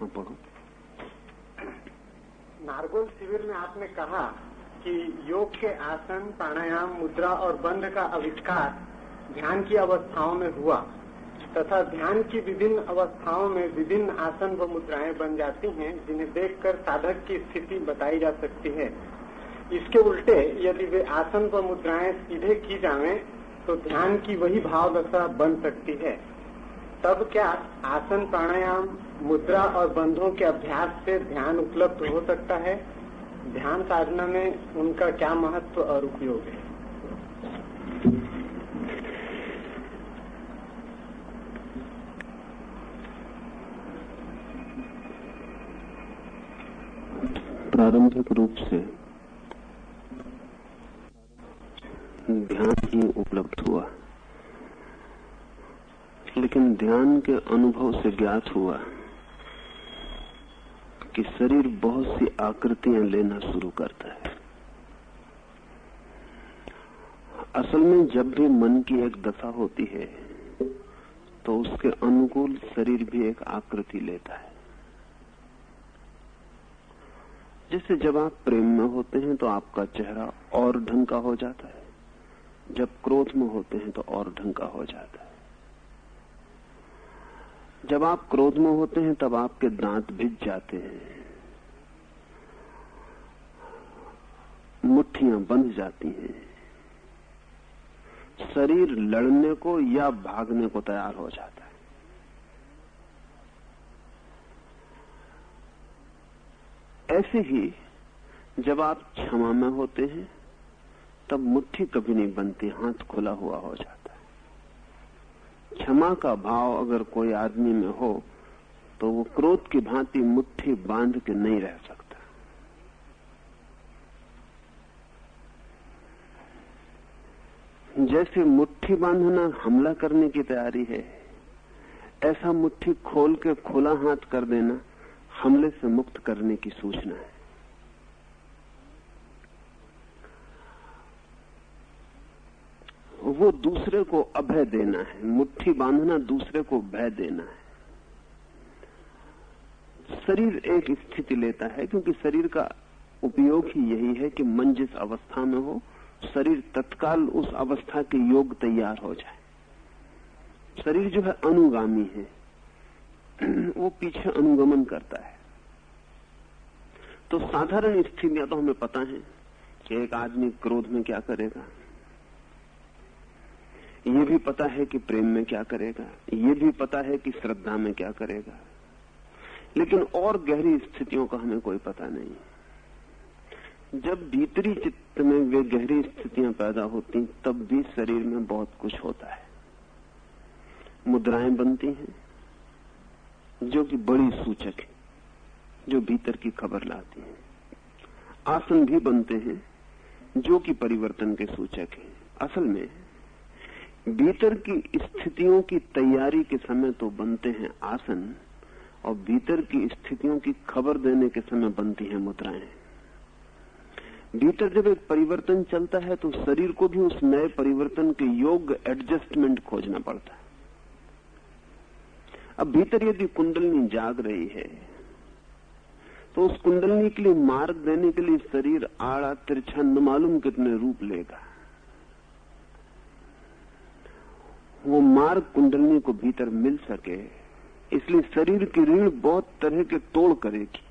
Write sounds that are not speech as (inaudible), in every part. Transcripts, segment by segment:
हाँ नारगोल शिविर में आपने कहा कि योग के आसन, प्राणायाम, मुद्रा और बंध का आविष्कार ध्यान की अवस्थाओं में हुआ, तथा ध्यान की विभिन्न अवस्थाओं में विभिन्न आसन व मुद्राएँ बन जाती हैं, जिन्हें देखकर साधक की स्थिति बताई जा सकती है। इसके उल्टे, यदि वे आसन व मुद्राएँ सीधे की जावें तो ध्यान की वही भाव दशा बन सकती है। तब क्या आसन, प्राणायाम मुद्रा और बंधों के अभ्यास से ध्यान उपलब्ध हो सकता है। ध्यान साधना में उनका क्या महत्व और उपयोग है? प्रारंभिक रूप से ध्यान ही उपलब्ध हुआ। लेकिन ध्यान के अनुभव से ज्ञात हुआ। कि शरीर बहुत सी आकृतियाँ लेना शुरू करता है। असल में जब भी मन की एक दशा होती है तो उसके अनुकूल शरीर भी एक आकृति लेता है। जैसे जब आप प्रेम में होते हैं तो आपका चेहरा और ढंग का हो जाता है। जब क्रोध में होते हैं तो और ढंग का हो जाता है। जब आप क्रोध में होते हैं, तब आपके दांत भिज जाते हैं। मुट्ठियाँ बंध जाती हैं। शरीर लड़ने को या भागने को तैयार हो जाता है। ऐसे ही जब आप क्षमा में होते हैं, तब मुट्ठी कभी नहीं बनती, हाथ खुला हुआ हो जाता क्षमा का भाव अगर कोई आदमी में हो तो वो क्रोध की भांति मुट्ठी बाँध के नहीं रह सकता। जैसे मुट्ठी बांधना हमला करने की तैयारी है, ऐसा मुट्ठी खोल के खुला हाथ कर देना हमले से मुक्त करने की सूचना है। वो दूसरे को अभय देना है। मुट्ठी बांधना दूसरे को भय देना है। शरीर एक स्थिति लेता है, क्योंकि शरीर का उपयोग ही यही है कि मन जिस अवस्था में हो, शरीर तत्काल उस अवस्था के योग तैयार हो जाए। शरीर जो है अनुगामी है। (clears throat) वो पीछे अनुगमन करता है। तो साधारण स्थितियाँ तो हमें पता है कि एक आदमी क्रोध में क्या करेगा। ये भी पता है कि प्रेम में क्या करेगा, ये भी पता है कि श्रद्धा में क्या करेगा। लेकिन और गहरी स्थितियों का हमें कोई पता नहीं। जब भीतरी चित्त में वे गहरी स्थितियाँ पैदा होती, तब भी शरीर में बहुत कुछ होता है। मुद्राएँ बनती हैं, जो कि बड़ी सूचक है, जो भीतर की खबर लाती है। आसन भी बनते हैं, जो कि परिवर्तन के सूचक है। असल में भीतर की स्थितियों की तैयारी के समय तो बनते हैं आसन, और भीतर की स्थितियों की खबर देने के समय बनती हैं मुद्राएँ। भीतर जब एक परिवर्तन चलता है तो शरीर को भी उस नए परिवर्तन के योग्य एडजस्टमेंट खोजना पड़ता है। अब भीतर यदि कुंडलनी जाग रही है तो उस कुंडलनी के लिए मार्ग देने के लिए शरीर आड़ा तिरछा न मालूम कितने रूप लेगा। वो मार्ग कुंडलनी को भीतर मिल सके, इसलिए शरीर की रीढ़ बहुत तरह के तोड़ करेगी।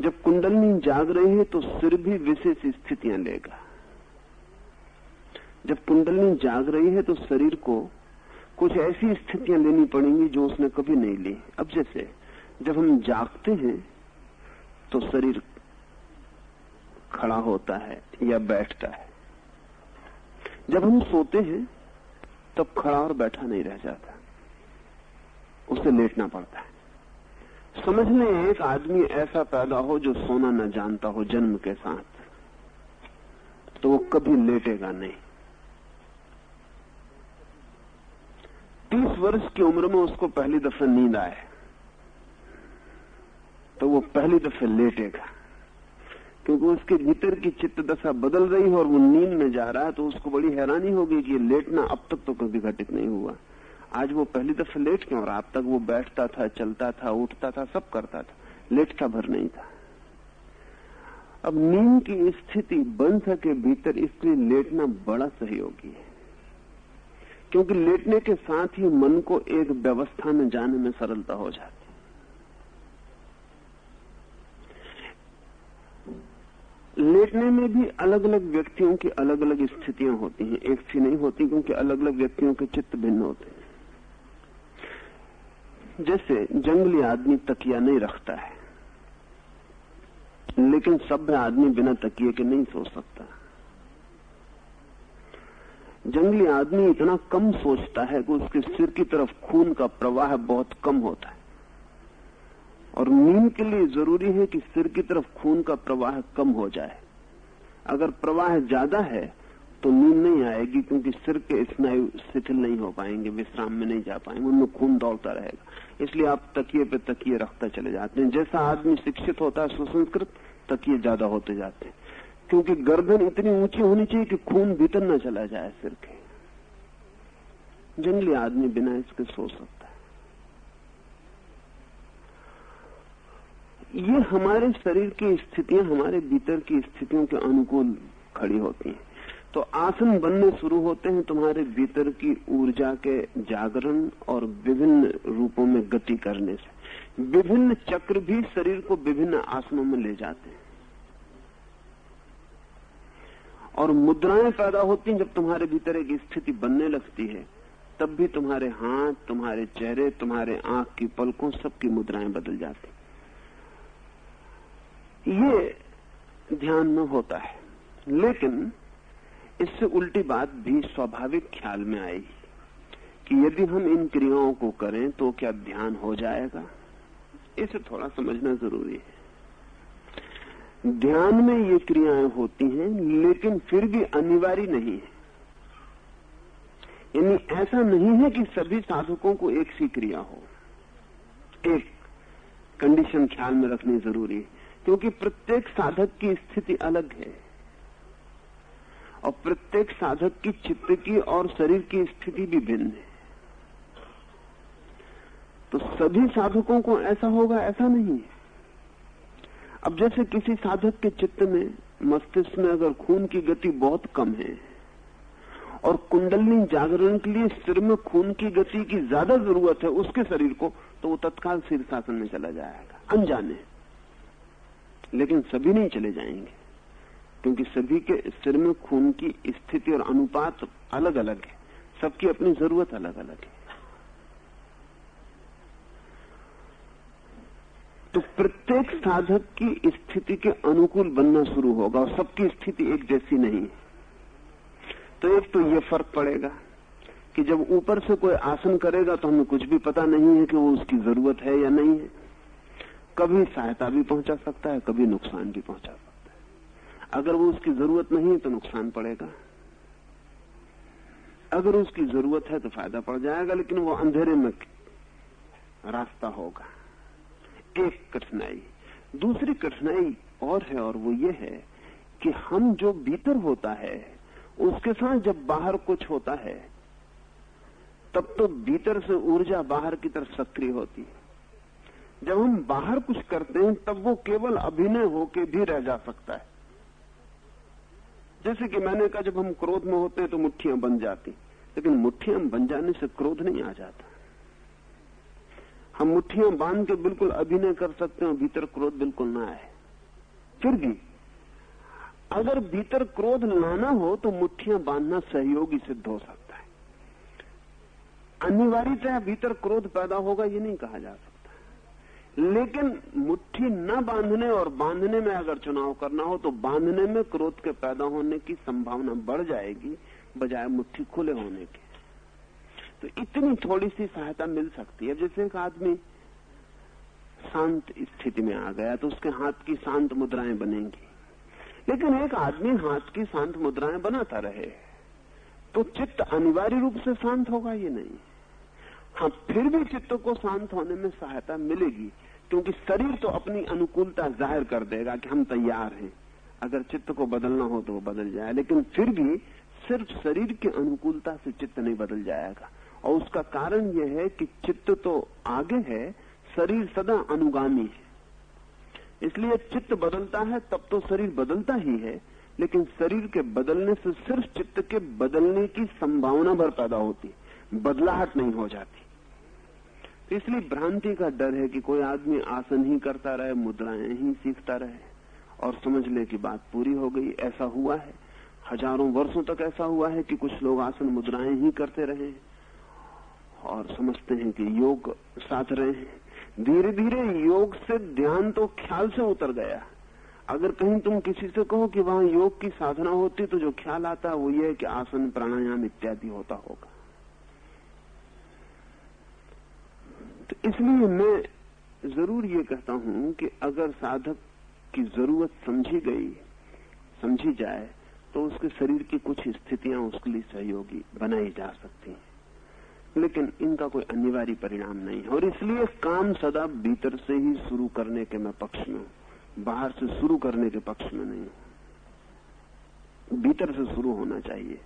जब कुंडलनी जाग रही है तो सिर भी विशेष स्थितियाँ लेगा। जब कुंडलनी जाग रही है तो शरीर को कुछ ऐसी स्थितियाँ लेनी पड़ेंगी जो उसने कभी नहीं ली। अब जैसे, जब हम जागते हैं तो शरीर खड़ा होता है या बैठता है। जब हम सोते हैं तब खड़ा और बैठा नहीं रह जाता। उसे लेटना पड़ता है। समझ लें एक आदमी ऐसा पैदा हो जो सोना न जानता हो जन्म के साथ। तो वो कभी लेटेगा नहीं। तीस वर्ष की उम्र में उसको पहली दफे नींद आए। तो वो पहली दफे लेटेगा। क्योंकि उसके भीतर की चित्त दशा बदल रही है और वो नींद में जा रहा है तो उसको बड़ी हैरानी होगी कि लेटना अब तक तो कभी घटित नहीं हुआ। आज वो पहली दफे लेट क्यों? रहा अब तक वो बैठता था, चलता था, उठता था, सब करता था। लेटता भर नहीं था। अब नींद की स्थिति बन सके भीतर, इसलिए लेटना बड़ा सहयोगी है। क्योंकि लेटने के साथ ही मन को एक व्यवस्था में जाने में सरलता हो जाती लेटने में भी अलग अलग व्यक्तियों की अलग अलग स्थितियाँ होती हैं। एक सी नहीं होती क्योंकि अलग अलग व्यक्तियों के चित्त भिन्न होते हैं। जैसे जंगली आदमी तकिया नहीं रखता है, लेकिन सभ्य आदमी बिना तकिए के नहीं सोच सकता। जंगली आदमी इतना कम सोचता है कि उसके सिर की तरफ़ खून का प्रवाह बहुत कम होता है। और नींद के लिए ज़रूरी है कि सिर की तरफ़ खून का प्रवाह कम हो जाए। अगर प्रवाह ज़्यादा है तो नींद नहीं आएगी, क्योंकि सिर के स्नायु शिथिल नहीं हो पाएँगे, विश्राम में नहीं जा पाएँगे, उनमें खून दौड़ता रहेगा। इसलिए आप तकिए पे तकिए रखता चले जाते हैं। जैसा आदमी शिक्षित होता है, सुसंस्कृत तकिए ज़्यादा होते जाते हैं। क्योंकि गर्दन इतनी ऊँची होनी चाहिए कि खून भीतर न चला जाए सिर के। जंगली आदमी बिना इसके सो सकता है ये हमारे शरीर की स्थितियाँ, हमारे भीतर की स्थितियों के अनुकूल खड़ी होती हैं। तो आसन बनने शुरू होते हैं तुम्हारे भीतर की ऊर्जा के जागरण और विभिन्न रूपों में गति करने से। विभिन्न चक्र भी शरीर को विभिन्न आसनों में ले जाते हैं। और मुद्राएँ पैदा होती हैं जब तुम्हारे भीतर एक स्थिति बनने लगती है, तब भी तुम्हारे हाथ, तुम्हारे चेहरे, तुम्हारे आँख की पलकों, सबकी मुद्राएँ बदल जाती ये ध्यान में होता है। लेकिन इससे उल्टी बात भी स्वाभाविक ख्याल में आई कि यदि हम इन क्रियाओं को करें तो क्या ध्यान हो जाएगा? इसे थोड़ा समझना ज़रूरी है। ध्यान में ये क्रियाएँ होती हैं, लेकिन फिर भी अनिवार्य नहीं है। यानी ऐसा नहीं है कि सभी साधकों को एक सी क्रिया हो। एक कंडीशन ख्याल में रखनी ज़रूरी है। क्योंकि प्रत्येक साधक की स्थिति अलग है और प्रत्येक साधक की चित्त की और शरीर की स्थिति भी भिन्न है। तो सभी साधकों को ऐसा होगा, ऐसा नहीं है। अब जैसे किसी साधक के चित्त में, मस्तिष्क में अगर खून की गति बहुत कम है और कुंडलनी जागरण के लिए सिर में खून की गति की ज़्यादा ज़रूरत है उसके शरीर को तो वो तत्काल शीर्षासन में चला जाएगा, अनजाने। लेकिन सभी नहीं चले जाएँगे। क्योंकि सभी के सिर में खून की स्थिति और अनुपात अलग अलग है। सबकी अपनी ज़रूरत अलग अलग है। तो प्रत्येक साधक की स्थिति के अनुकूल बनना शुरू होगा और सबकी स्थिति एक जैसी नहीं है। तो एक तो ये फ़र्क पड़ेगा कि जब ऊपर से कोई आसन करेगा तो हमें कुछ भी पता नहीं है कि वो उसकी ज़रूरत है या नहीं है। कभी सहायता भी पहुँचा सकता है, कभी नुकसान भी पहुँचा सकता है। अगर वो उसकी ज़रूरत नहीं है तो नुकसान पड़ेगा। अगर उसकी ज़रूरत है तो फ़ायदा पड़ जाएगा, लेकिन वो अंधेरे में रास्ता होगा। एक कठिनाई। दूसरी कठिनाई और है और वो ये है कि हम जो भीतर होता है, उसके साथ जब बाहर कुछ होता है, तब तो भीतर से ऊर्जा बाहर की तरफ़ सक्रिय होती है। जब हम बाहर कुछ करते हैं, तब वो केवल अभिनय होके भी रह जा सकता है। जैसे कि मैंने कहा, जब हम क्रोध में होते हैं तो मुठ्ठियाँ बन जाती। लेकिन मुट्ठियाँ बन जाने से क्रोध नहीं आ जाता। हम मुट्ठियाँ बाँध के बिल्कुल अभिनय कर सकते हैं, भीतर क्रोध बिल्कुल ना आए। फिर भी, अगर भीतर क्रोध लाना हो तो मुठ्ठियाँ बांधना सहयोगी सिद्ध हो सकता है। अनिवार्यतः भीतर क्रोध पैदा होगा, ये नहीं कहा जा सकता। लेकिन मुट्ठी न बांधने और बांधने में अगर चुनाव करना हो तो बांधने में क्रोध के पैदा होने की संभावना बढ़ जाएगी, बजाय मुट्ठी खुले होने के। तो इतनी थोड़ी सी सहायता मिल सकती है। जैसे एक आदमी शांत स्थिति में आ गया तो उसके हाथ की शांत मुद्राएँ बनेंगी। लेकिन एक आदमी हाथ की शांत मुद्राएँ बनाता रहे तो चित्त अनिवार्य रूप से शांत होगा ये नहीं? हाँ फिर भी चित्त को शांत होने में सहायता मिलेगी, क्योंकि शरीर तो अपनी अनुकूलता ज़ाहिर कर देगा कि हम तैयार हैं। अगर चित्त को बदलना हो तो वो बदल जाए, लेकिन फिर भी सिर्फ़ शरीर की अनुकूलता से चित्त नहीं बदल जाएगा। और उसका कारण यह है कि चित्त तो आगे है, शरीर सदा अनुगामी है। इसलिए चित्त बदलता है, तब तो शरीर बदलता ही है, लेकिन शरीर के बदलने से सिर्फ़ चित्त के बदलने की संभावना भर पैदा होती बदलाहट नहीं हो जाती। इसलिए भ्रांति का डर है कि कोई आदमी आसन ही करता रहे, मुद्राएँ ही सीखता रहे और समझ ले कि बात पूरी हो गई, ऐसा हुआ है। हज़ारों वर्षों तक ऐसा हुआ है कि कुछ लोग आसन, मुद्राएँ ही करते रहे और समझते हैं कि योग साथ रहे हैं। धीरे धीरे योग से ध्यान तो ख्याल से उतर गया। अगर कहीं तुम किसी से कहो कि वहाँ योग की साधना होती तो जो ख्याल आता है वो ये है कि आसन, प्राणायाम इत्यादि होता होगा। तो इसलिए मैं ज़रूर ये कहता हूँ कि अगर साधक की ज़रूरत समझी गई, समझी जाए तो उसके शरीर की कुछ स्थितियाँ उसके लिए सहयोगी बनाई जा सकती हैं। लेकिन इनका कोई अनिवार्य परिणाम नहीं। है और इसलिए काम सदा भीतर से ही शुरू करने के मैं पक्ष में बाहर से शुरू करने के पक्ष में नहीं भीतर से शुरू होना चाहिए।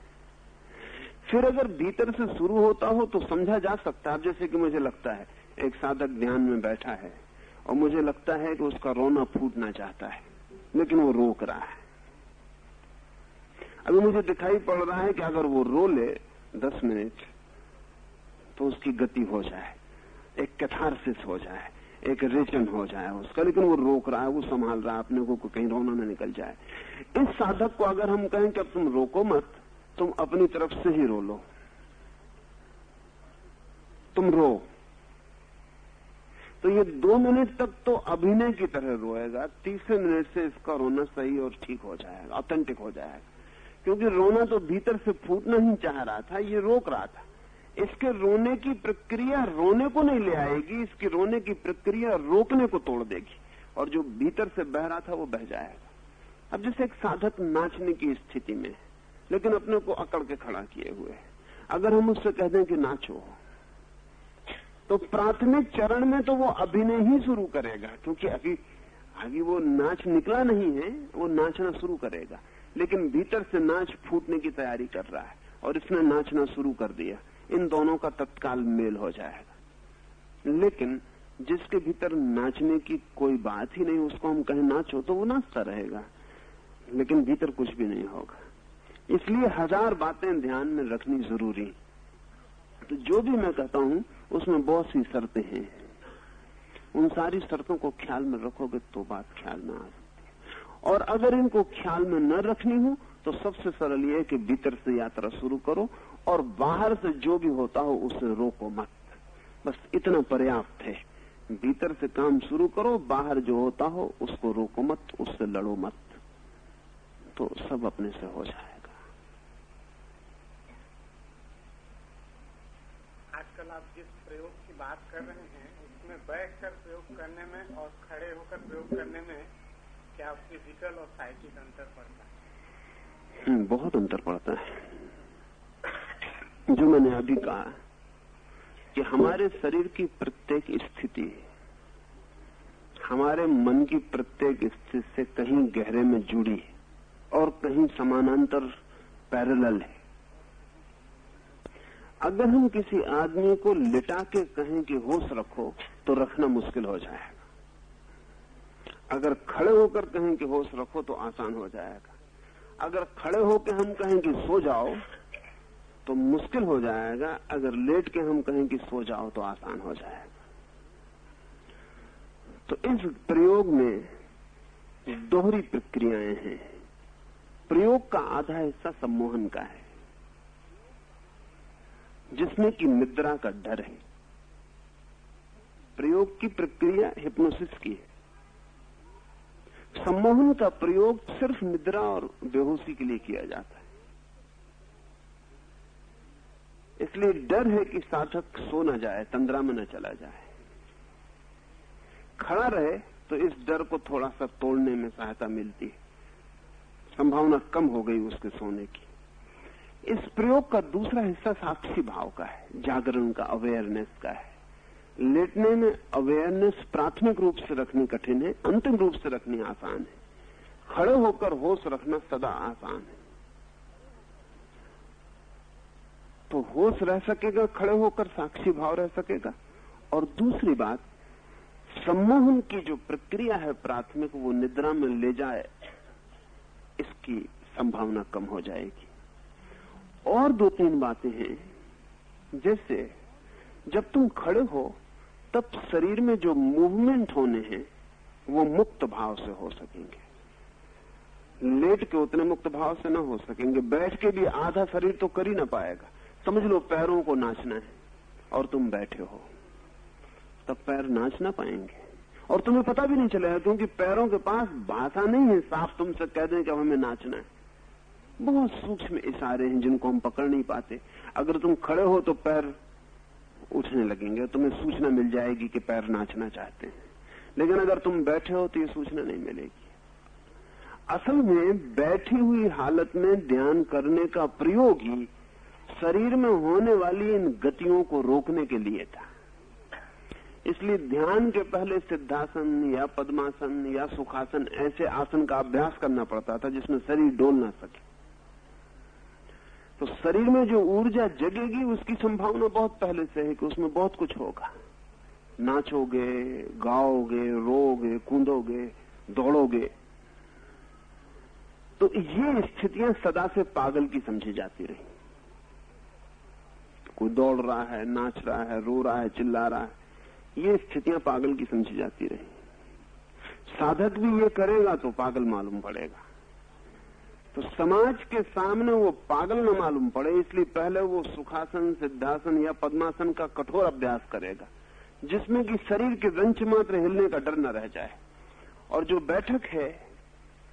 फिर अगर भीतर से शुरू होता हो तो समझा जा सकता है। जैसे कि मुझे लगता है एक साधक ध्यान में बैठा है और मुझे लगता है कि उसका रोना फूटना चाहता है, लेकिन वो रोक रहा है। अभी मुझे दिखाई पड़ रहा है कि अगर वो रो ले दस मिनट तो उसकी गति हो जाए, एक कैथारसिस हो जाए, एक रेचन हो जाए उसका, लेकिन वो रोक रहा है, वो संभाल रहा है, अपने को कहीं रोना न निकल जाए। इस साधक को अगर हम कहें कि अब तुम रोको मत, तुम अपनी तरफ़ से ही रो लो। तुम रो। तो ये दो मिनट तक तो अभिनय की तरह रोएगा। तीसरे मिनट से इसका रोना सही और ठीक हो जाएगा ऑथेंटिक हो जाएगा। क्योंकि रोना तो भीतर से फूटना ही चाह रहा था, ये रोक रहा था। इसके रोने की प्रक्रिया रोने को नहीं ले आएगी, इसकी रोने की प्रक्रिया रोकने को तोड़ देगी। और जो भीतर से बह रहा था वो बह जाएगा। अब जैसे एक साधक नाचने की स्थिति में लेकिन अपने को अकड़ के खड़ा किए हुए अगर हम उससे कह दें कि नाचो। तो प्राथमिक चरण में तो वो अभिनय ही शुरू करेगा, क्योंकि अभी अभी वो नाच निकला नहीं है, वो नाचना शुरू करेगा। लेकिन भीतर से नाच फूटने की तैयारी कर रहा है, और इसने नाचना शुरू कर दिया। इन दोनों का तत्काल मेल हो जाएगा। लेकिन जिसके भीतर नाचने की कोई बात ही नहीं, उसको हम कहें नाचो तो वो नाचता रहेगा। लेकिन भीतर कुछ भी नहीं होगा। इसलिए हज़ार बातें ध्यान में रखनी ज़रूरी। तो जो भी मैं कहता हूँ उसमें बहुत सी शर्तें हैं। उन सारी शर्तों को ख्याल में रखोगे तो बात ख्याल में आ सकती है। और अगर इनको ख्याल में न रखनी हो तो सबसे सरल ये है कि भीतर से यात्रा शुरू करो और बाहर से जो भी होता हो, उसे रोको मत। बस इतना पर्याप्त है। भीतर से काम शुरू करो, बाहर जो होता हो, उसको रोको मत, उससे लड़ो मत। तो सब अपने से हो जाएगा आजकल आप जिस प्रयोग की बात कर रहे हैं उसमें बैठकर प्रयोग करने में और खड़े होकर प्रयोग करने में क्या फ़िज़िकल और साइकिक अंतर पड़ता है? हम्म, बहुत अंतर पड़ता है। जो मैंने अभी कहा कि हमारे शरीर की प्रत्येक स्थिति हमारे मन की प्रत्येक स्थिति से कहीं गहरे में जुड़ी और कहीं समानांतर पैरेलल है। अगर हम किसी आदमी को लिटा के कहें कि होश रखो तो रखना मुश्किल हो जाएगा। अगर खड़े होकर कहें कि होश रखो तो आसान हो जाएगा। अगर खड़े होकर हम कहें कि सो जाओ तो मुश्किल हो जाएगा। अगर लेट के हम कहें कि सो जाओ तो आसान हो जाएगा। तो इस प्रयोग में दोहरी प्रक्रियाएँ हैं। प्रयोग का आधा हिस्सा सम्मोहन का है। जिसमें कि निद्रा का डर है। प्रयोग की प्रक्रिया हिप्नोसिस की है। सम्मोहन का प्रयोग सिर्फ़ निद्रा और बेहोशी के लिए किया जाता है। इसलिए डर है कि साधक सो न जाए, तंद्रा में न चला जाए। खड़ा रहे तो इस डर को थोड़ा सा तोड़ने में सहायता मिलती है। संभावना कम हो गई उसके सोने की। इस प्रयोग का दूसरा हिस्सा साक्षी भाव का है, जागरण का अवेयरनेस का है। लेटने में अवेयरनेस प्राथमिक रूप से रखनी कठिन है, अंतिम रूप से रखनी आसान है। खड़े होकर होश रखना सदा आसान है। तो होश रह सकेगा, खड़े होकर साक्षी भाव रह सकेगा। और दूसरी बात, सम्मोहन की जो प्रक्रिया है प्राथमिक, वो निद्रा में ले जाए, इसकी संभावना कम हो जाएगी। और दो तीन बातें हैं। जैसे, जब तुम खड़े हो, तब शरीर में जो मूवमेंट होने हैं, वो मुक्त भाव से हो सकेंगे। लेट के उतने मुक्त भाव से ना हो सकेंगे। बैठ के भी आधा शरीर तो कर ही ना पाएगा। समझ लो पैरों को नाचना है, और तुम बैठे हो। तब पैर नाच ना पाएँगे। और तुम्हें पता भी नहीं चलेगा क्योंकि पैरों के पास भाषा नहीं है। साफ़ तुमसे कह दें कि हमें नाचना है। बहुत सूक्ष्म इशारे हैं जिनको हम पकड़ नहीं पाते। अगर तुम खड़े हो तो पैर उठने लगेंगे तुम्हें सूचना मिल जाएगी कि पैर नाचना चाहते हैं। लेकिन अगर तुम बैठे हो तो ये सूचना नहीं मिलेगी। असल में बैठी हुई हालत में ध्यान करने का प्रयोग ही शरीर में होने वाली इन गतियों को रोकने के लिए था। इसलिए ध्यान के पहले सिद्धासन या पद्मासन या सुखासन ऐसे आसन का अभ्यास करना पड़ता था जिसमें शरीर डोल ना सके। तो शरीर में जो ऊर्जा जगेगी, उसकी संभावना बहुत पहले से है कि उसमें बहुत कुछ होगा। नाचोगे, गाओगे रोगे कूदोगे, दौड़ोगे। तो ये स्थितियाँ सदा से पागल की समझी जाती रही। कोई दौड़ रहा है, नाच रहा है, रो रहा है, चिल्ला रहा है, ये स्थितियाँ पागल की समझी जाती रही। साधक भी ये करेगा तो पागल मालूम पड़ेगा। तो समाज के सामने वो पागल न मालूम पड़े, इसलिए पहले वो सुखासन, सिद्धासन या पद्मासन का कठोर अभ्यास करेगा, जिसमें कि शरीर के रंच मात्र हिलने का डर न रह जाए। और जो बैठक है,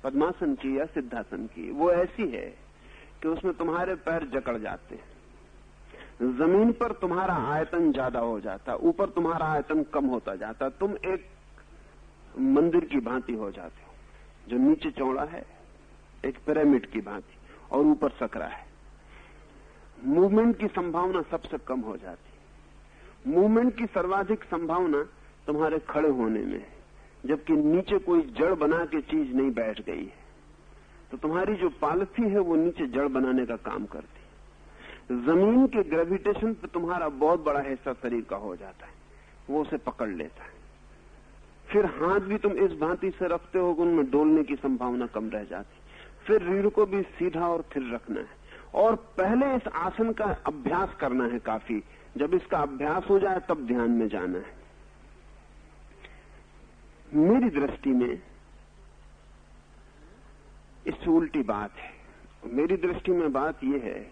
पद्मासन की या सिद्धासन की, वो ऐसी है कि उसमें तुम्हारे पैर जकड़ जाते हैं। ज़मीन पर तुम्हारा आयतन ज़्यादा हो जाता, ऊपर तुम्हारा आयतन कम होता जाता, तुम एक मंदिर की भांति हो जाते हो, जो नीचे चौड़ा है। एक पिरामिड की भांति, और ऊपर सकरा है। मूवमेंट की संभावना सबसे कम हो जाती है। मूवमेंट की सर्वाधिक संभावना तुम्हारे खड़े होने में है, जबकि नीचे कोई जड़ बना के चीज़ नहीं बैठ गई है। तो तुम्हारी जो पॉलिसी है, वो नीचे जड़ बनाने का काम करती ज़मीन के ग्रेविटेशन पे तुम्हारा बहुत बड़ा हिस्सा शरीर का हो जाता है। वो उसे पकड़ लेता है। फिर हाथ भी तुम इस भांति से रखते हो उनमें डोलने की संभावना कम रह जाती फिर रीढ़ को भी सीधा और थिर रखना है। और पहले इस आसन का अभ्यास करना है काफ़ी। जब इसका अभ्यास हो जाए, तब ध्यान में जाना है। मेरी दृष्टि में इससे उल्टी बात है। मेरी दृष्टि में बात यह है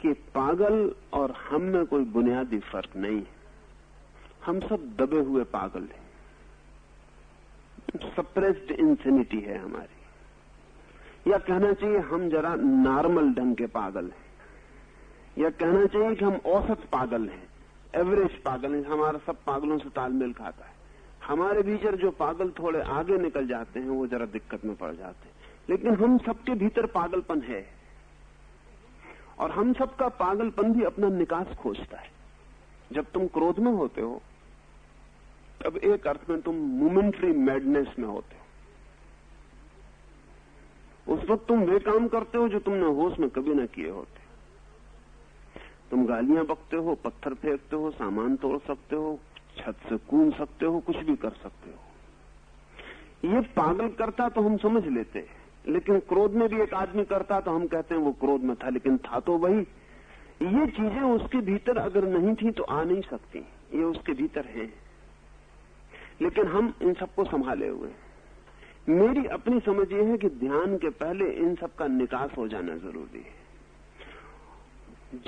कि पागल और हम में कोई बुनियादी फ़र्क नहीं है। हम सब दबे हुए पागल हैं। सप्रेस्ड इंसेनिटी है हमारी। या कहना चाहिए हम जरा नॉर्मल ढंग के पागल हैं। या कहना चाहिए कि हम औसत पागल हैं। एवरेज पागल हैं, हमारा सब पागलों से तालमेल खाता है। हमारे भीतर जो पागल थोड़े आगे निकल जाते हैं, वो जरा दिक्कत में पड़ जाते हैं। लेकिन हम सबके भीतर पागलपन है। और हम सबका पागलपन भी अपना निकास खोजता है। जब तुम क्रोध में होते हो, तब एक अर्थ में तुम मोमेंट्री मैडनेस में होते हो। उस वक्त तुम वे काम करते हो जो तुमने होश में कभी ना किए होते। तुम गालियाँ बकते हो, पत्थर फेंकते हो, सामान तोड़ सकते हो, छत से कूद सकते हो, कुछ भी कर सकते हो। ये पागल करता तो हम समझ लेते, लेकिन क्रोध में भी एक आदमी करता तो हम कहते हैं वो क्रोध में था, लेकिन था तो वही। ये चीज़ें उसके भीतर अगर नहीं थी तो आ नहीं सकती, ये उसके भीतर है। लेकिन हम इन सबको संभाले हुए मेरी अपनी समझ ये है कि ध्यान के पहले इन सब का निकास हो जाना ज़रूरी है।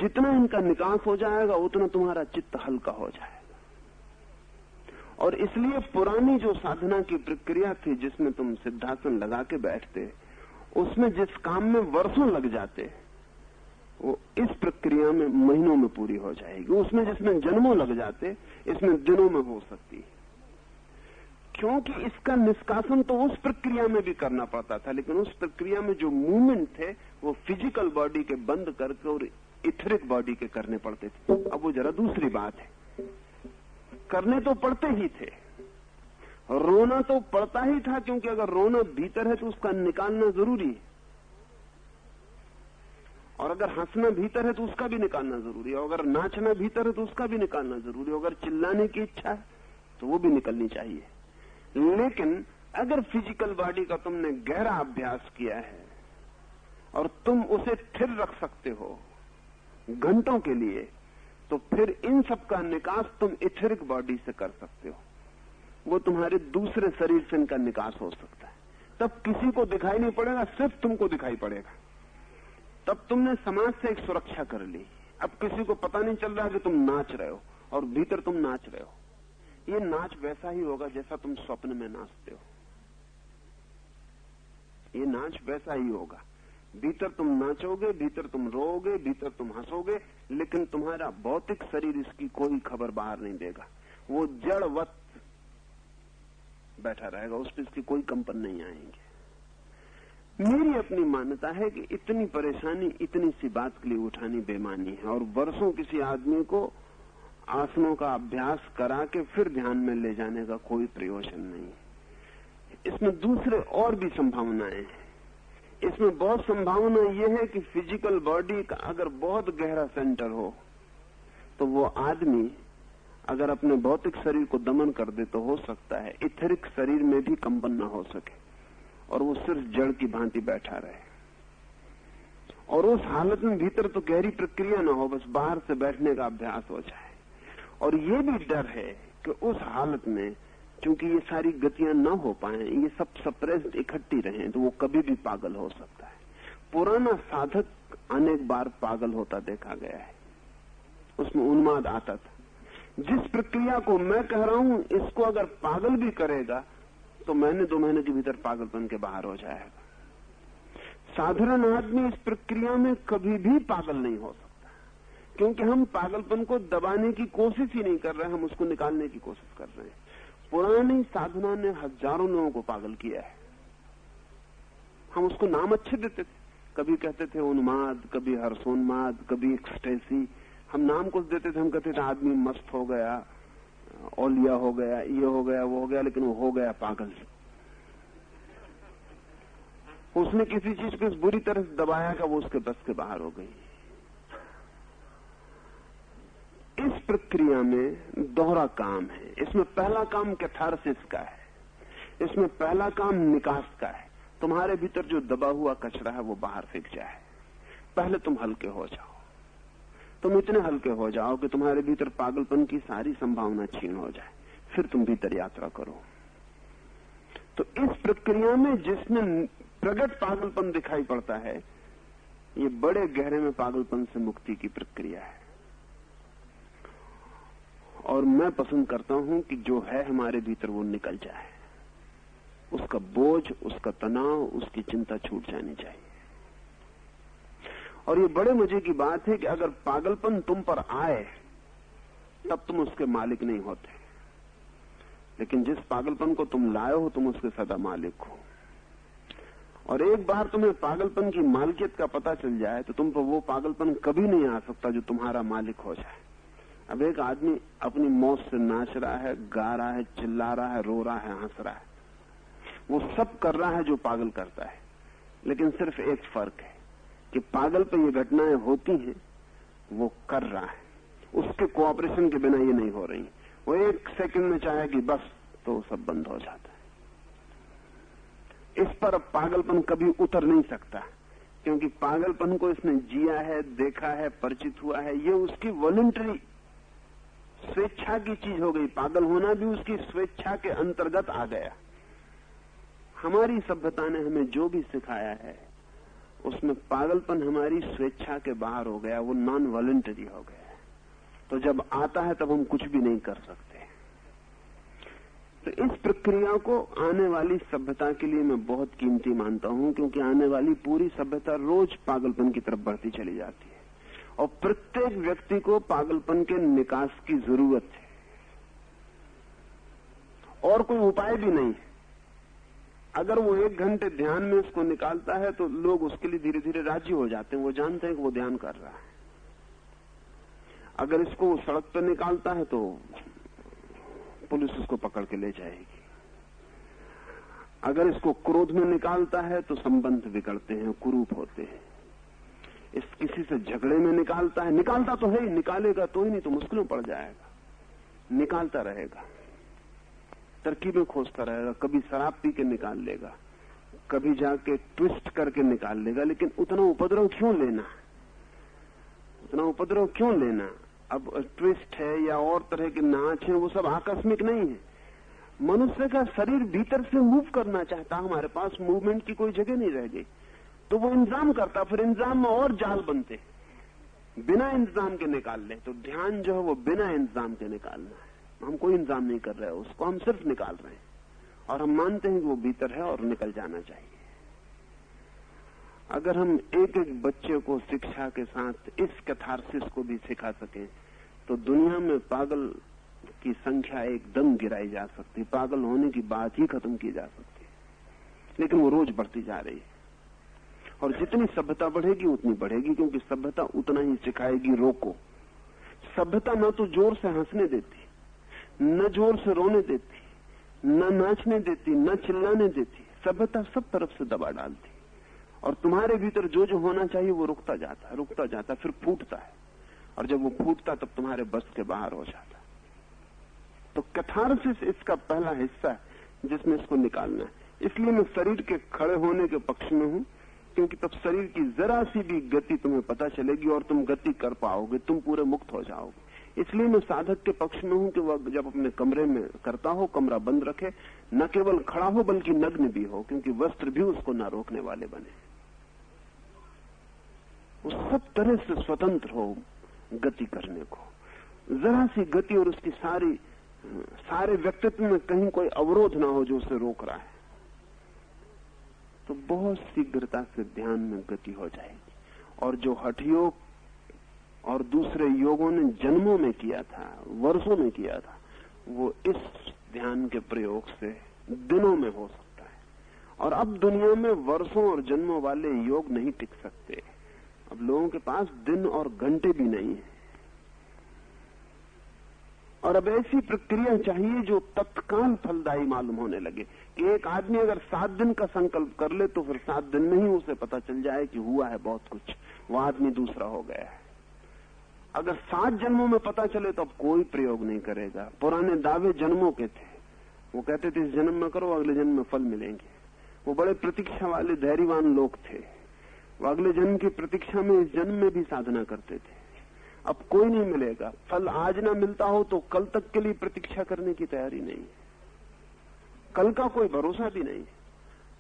जितना इनका निकास हो जाएगा, उतना तुम्हारा चित्त हल्का हो जाएगा। और इसलिए पुरानी जो साधना की प्रक्रिया थी, जिसमें तुम सिद्धासन लगा के बैठते, उसमें जिस काम में वर्षों लग जाते, वो इस प्रक्रिया में महीनों में पूरी हो जाएगी। उसमें जिसमें जन्मों लग जाते, इसमें दिनों में हो सकती है। क्योंकि इसका निष्कासन तो उस प्रक्रिया में भी करना पड़ता था, लेकिन उस प्रक्रिया में जो मूवमेंट थे, वो फ़िज़िकल बॉडी के बंद करके और इथरिक बॉडी के करने पड़ते थे। अब वो जरा दूसरी बात है। करने तो पड़ते ही थे। रोना तो पड़ता ही था, क्योंकि अगर रोना भीतर है तो उसका निकालना ज़रूरी है। और अगर हंसना भीतर है तो उसका भी निकालना ज़रूरी है। अगर नाचना भीतर है तो उसका भी निकालना ज़रूरी है। अगर चिल्लाने की इच्छा है तो वो भी निकलनी चाहिए। लेकिन अगर फ़िज़िकल बॉडी का तुमने गहरा अभ्यास किया है और तुम उसे स्थिर रख सकते हो घंटों के लिए तो फिर इन सब का निकास तुम इथेरिक बॉडी से कर सकते हो। वो तुम्हारे दूसरे शरीर से इनका निकास हो सकता है। तब किसी को दिखाई नहीं पड़ेगा, सिर्फ़ तुमको दिखाई पड़ेगा। तब तुमने समाज से एक सुरक्षा कर ली। अब किसी को पता नहीं चल रहा कि तुम नाच रहे हो और भीतर तुम नाच रहे हो। ये नाच वैसा ही होगा जैसा तुम स्वप्न में नाचते हो। ये नाच वैसा ही होगा। भीतर तुम नाचोगे, भीतर तुम रोओगे, भीतर तुम हंसोगे, लेकिन तुम्हारा भौतिक शरीर इसकी कोई खबर बाहर नहीं देगा। वो जड़वत बैठा रहेगा, उस पर इसकी कोई कंपन नहीं आएँगे। मेरी अपनी मान्यता है कि इतनी परेशानी, इतनी सी बात के लिए उठानी बेमानी है, और वर्षों किसी आदमी को आसनों का अभ्यास करा के फिर ध्यान में ले जाने का कोई प्रयोजन नहीं इसमें दूसरे और भी संभावनाएँ हैं। इसमें बहुत संभावना यह है कि फ़िज़िकल बॉडी का अगर बहुत गहरा सेंटर हो तो वो आदमी अगर अपने भौतिक शरीर को दमन कर दे तो हो सकता है। इथरिक शरीर में भी कंपन न हो सके और वो सिर्फ़ जड़ की भांति बैठा रहे। और उस हालत में भीतर तो गहरी प्रक्रिया ना हो, बस बाहर से बैठने का अभ्यास हो जाए। और ये भी डर है कि उस हालत में क्योंकि ये सारी गतियाँ न हो पाए, ये सब सप्रेस्ड इकट्ठी रहे तो वो कभी भी पागल हो सकता है। पुराना साधक अनेक बार पागल होता देखा गया है। उसमें उन्माद आता था। जिस प्रक्रिया को मैं कह रहा हूँ, इसको अगर पागल भी करेगा तो महीने दो महीने के भीतर पागलपन के बाहर हो जाएगा। साधारण आदमी इस प्रक्रिया में कभी भी पागल नहीं हो सकता। क्योंकि हम पागलपन को दबाने की कोशिश ही नहीं कर रहे, हम उसको निकालने की कोशिश कर रहे हैं। पुरानी साधना ने हज़ारों लोगों को पागल किया है। हम उसको नाम अच्छे देते थे। कभी कहते थे उन्माद, कभी हर्षोन्माद, कभी एक्सटेसी हम नाम कुछ देते थे, हम कहते थे, आदमी मस्त हो गया ओलिया हो गया, ये हो गया, वो हो गया, लेकिन वो हो गया पागल। उसने किसी चीज़ को इस बुरी तरह से दबाया कि वो उसके बस के बाहर हो गई इस प्रक्रिया में दोहरा काम है। इसमें पहला काम कैथारसिस का है। इसमें पहला काम निकास का है। तुम्हारे भीतर जो दबा हुआ कचरा है, वो बाहर फेंक जाए। पहले तुम हल्के हो जाओ। तुम इतने हल्के हो जाओ कि तुम्हारे भीतर पागलपन की सारी संभावना छीन हो जाए। फिर तुम भीतर यात्रा करो। तो इस प्रक्रिया में जिसमें प्रगट पागलपन दिखाई पड़ता है, ये बड़े गहरे में पागलपन से मुक्ति की प्रक्रिया है। और मैं पसंद करता हूँ कि जो है हमारे भीतर वो निकल जाए। उसका बोझ, उसका तनाव, उसकी चिंता छूट जानी चाहिए। और ये बड़े मज़े की बात है कि अगर पागलपन तुम पर आए, तब तुम उसके मालिक नहीं होते। लेकिन जिस पागलपन को तुम लाए हो, तुम उसके सदा मालिक हो। और एक बार तुम्हें पागलपन की मालिकियत का पता चल जाए तो तुम पर वो पागलपन कभी नहीं आ सकता जो तुम्हारा मालिक हो जाए। अब एक आदमी अपनी मौत से नाच रहा है, गा रहा है, चिल्ला रहा है, रो रहा है, हंस रहा है। वो सब कर रहा है जो पागल करता है। लेकिन सिर्फ़ एक फ़र्क है कि पागल पे ये घटनाएँ होती हैं, वो कर रहा है। उसके कोऑपरेशन के बिना ये नहीं हो रही। वो एक सेकंड में चाहे कि बस तो सब बंद हो जाता है। इस पर अब पागलपन कभी उतर नहीं सकता, क्योंकि पागलपन को इसने जिया है, देखा है, परिचित हुआ है। ये उसकी वॉलंटरी स्वेच्छा की चीज़ हो गई, पागल होना भी उसकी स्वेच्छा के अंतर्गत आ गया। हमारी सभ्यता ने हमें जो भी सिखाया है, उसमें पागलपन हमारी स्वेच्छा के बाहर हो गया, वो नॉन वॉलेंटरी हो गया। तो जब आता है, तब हम कुछ भी नहीं कर सकते। तो इस प्रक्रिया को आने वाली सभ्यता के लिए मैं बहुत कीमती मानता हूँ, क्योंकि आने वाली पूरी सभ्यता रोज पागलपन की तरफ़ बढ़ती चली जाती है। और प्रत्येक व्यक्ति को पागलपन के निकास की ज़रूरत है। और कोई उपाय भी नहीं है। अगर वो एक घंटे ध्यान में उसको निकालता है तो लोग उसके लिए धीरे धीरे राज़ी हो जाते हैं। वो जानते हैं कि वो ध्यान कर रहा है। अगर इसको सड़क पर निकालता है तो पुलिस उसको पकड़ के ले जाएगी। अगर इसको क्रोध में निकालता है तो संबंध बिगड़ते हैं, कुरूप होते हैं। इस किसी से झगड़े में निकालता है। निकालता तो है ही, निकालेगा तो ही नहीं तो मुश्किलों पड़ जाएगा। निकालता रहेगा। तरकीबें खोजता रहेगा, कभी शराब पी के निकाल लेगा, कभी जाके ट्विस्ट करके निकाल लेगा, लेकिन उतना उपद्रव क्यों लेना? उतना उपद्रव क्यों लेना? अब ट्विस्ट है या और तरह के नाच है, वो सब आकस्मिक नहीं है। मनुष्य का शरीर भीतर से मूव करना चाहता, हमारे पास मूवमेंट की कोई जगह नहीं रह गई। तो वो इंतज़ाम करता, फिर इंतज़ाम में और जाल बनते। बिना इंतज़ाम के निकाल ले तो ध्यान जो है वो बिना इंतज़ाम के निकालना है। हम कोई इंतज़ाम नहीं कर रहे, उसको हम सिर्फ़ निकाल रहे हैं। और हम मानते हैं कि वो भीतर है और निकल जाना चाहिए। अगर हम एक एक बच्चे को शिक्षा के साथ, इस कथारसिस को भी सिखा सकें तो दुनिया में पागल की संख्या एकदम गिराई जा सकती, पागल होने की बात ही खत्म की जा सकती। लेकिन वो रोज बढ़ती जा रही है। और जितनी सभ्यता बढ़ेगी, उतनी बढ़ेगी, क्योंकि सभ्यता उतना ही सिखाएगी रोको। सभ्यता न तो ज़ोर से हंसने देती, न ज़ोर से रोने देती, न नाचने देती, न चिल्लाने देती। सभ्यता सब तरफ़ से दबा डालती। और तुम्हारे भीतर जो जो होना चाहिए, वो रुकता जाता है, रुकता जाता फिर फूटता है। और जब वो फूटता, तब तुम्हारे बस के बाहर हो जाता तो कथारसिस इसका पहला हिस्सा है, जिसमें इसको निकालना है। इसलिए मैं शरीर के खड़े होने के पक्ष में हूँ। क्योंकि तब शरीर की जरा सी भी गति तुम्हें पता चलेगी और तुम गति कर पाओगे, तुम पूरे मुक्त हो जाओगे। इसलिए मैं साधक के पक्ष में हूँ कि वह जब अपने कमरे में करता हो, कमरा बंद रखे, न केवल खड़ा हो, बल्कि नग्न भी हो, क्योंकि वस्त्र भी उसको न रोकने वाले बने। वो सब तरह से स्वतंत्र हो गति करने को। जरा सी गति और उसकी सारी, सारे व्यक्तित्व में कहीं कोई अवरोध ना हो जो उसे रोक रहा है। तो बहुत शीघ्रता से ध्यान में गति हो जाएगी। और जो हठयोग और दूसरे योगों ने जन्मों में किया था, वर्षों में किया था, वो इस ध्यान के प्रयोग से दिनों में हो सकता है। और अब दुनिया में वर्षों और जन्मों वाले योग नहीं टिक सकते। अब लोगों के पास दिन और घंटे भी नहीं है। और अब ऐसी प्रक्रिया चाहिए जो तत्काल फलदायी मालूम होने लगे कि एक आदमी अगर सात दिन का संकल्प कर ले तो फिर सात दिन में ही उसे पता चल जाए कि हुआ है बहुत कुछ वह आदमी दूसरा हो गया है। अगर सात जन्मों में पता चले तो अब कोई प्रयोग नहीं करेगा। पुराने दावे जन्मों के थे। वो कहते थे, इस जन्म में करो, अगले जन्म में फल मिलेंगे। वो बड़े प्रतीक्षा वाले, धैर्यवान लोग थे। वो अगले जन्म की प्रतीक्षा में इस जन्म में भी साधना करते थे। अब कोई नहीं मिलेगा। फल आज ना मिलता हो तो कल तक के लिए प्रतीक्षा करने की तैयारी नहीं। कल का कोई भरोसा भी नहीं।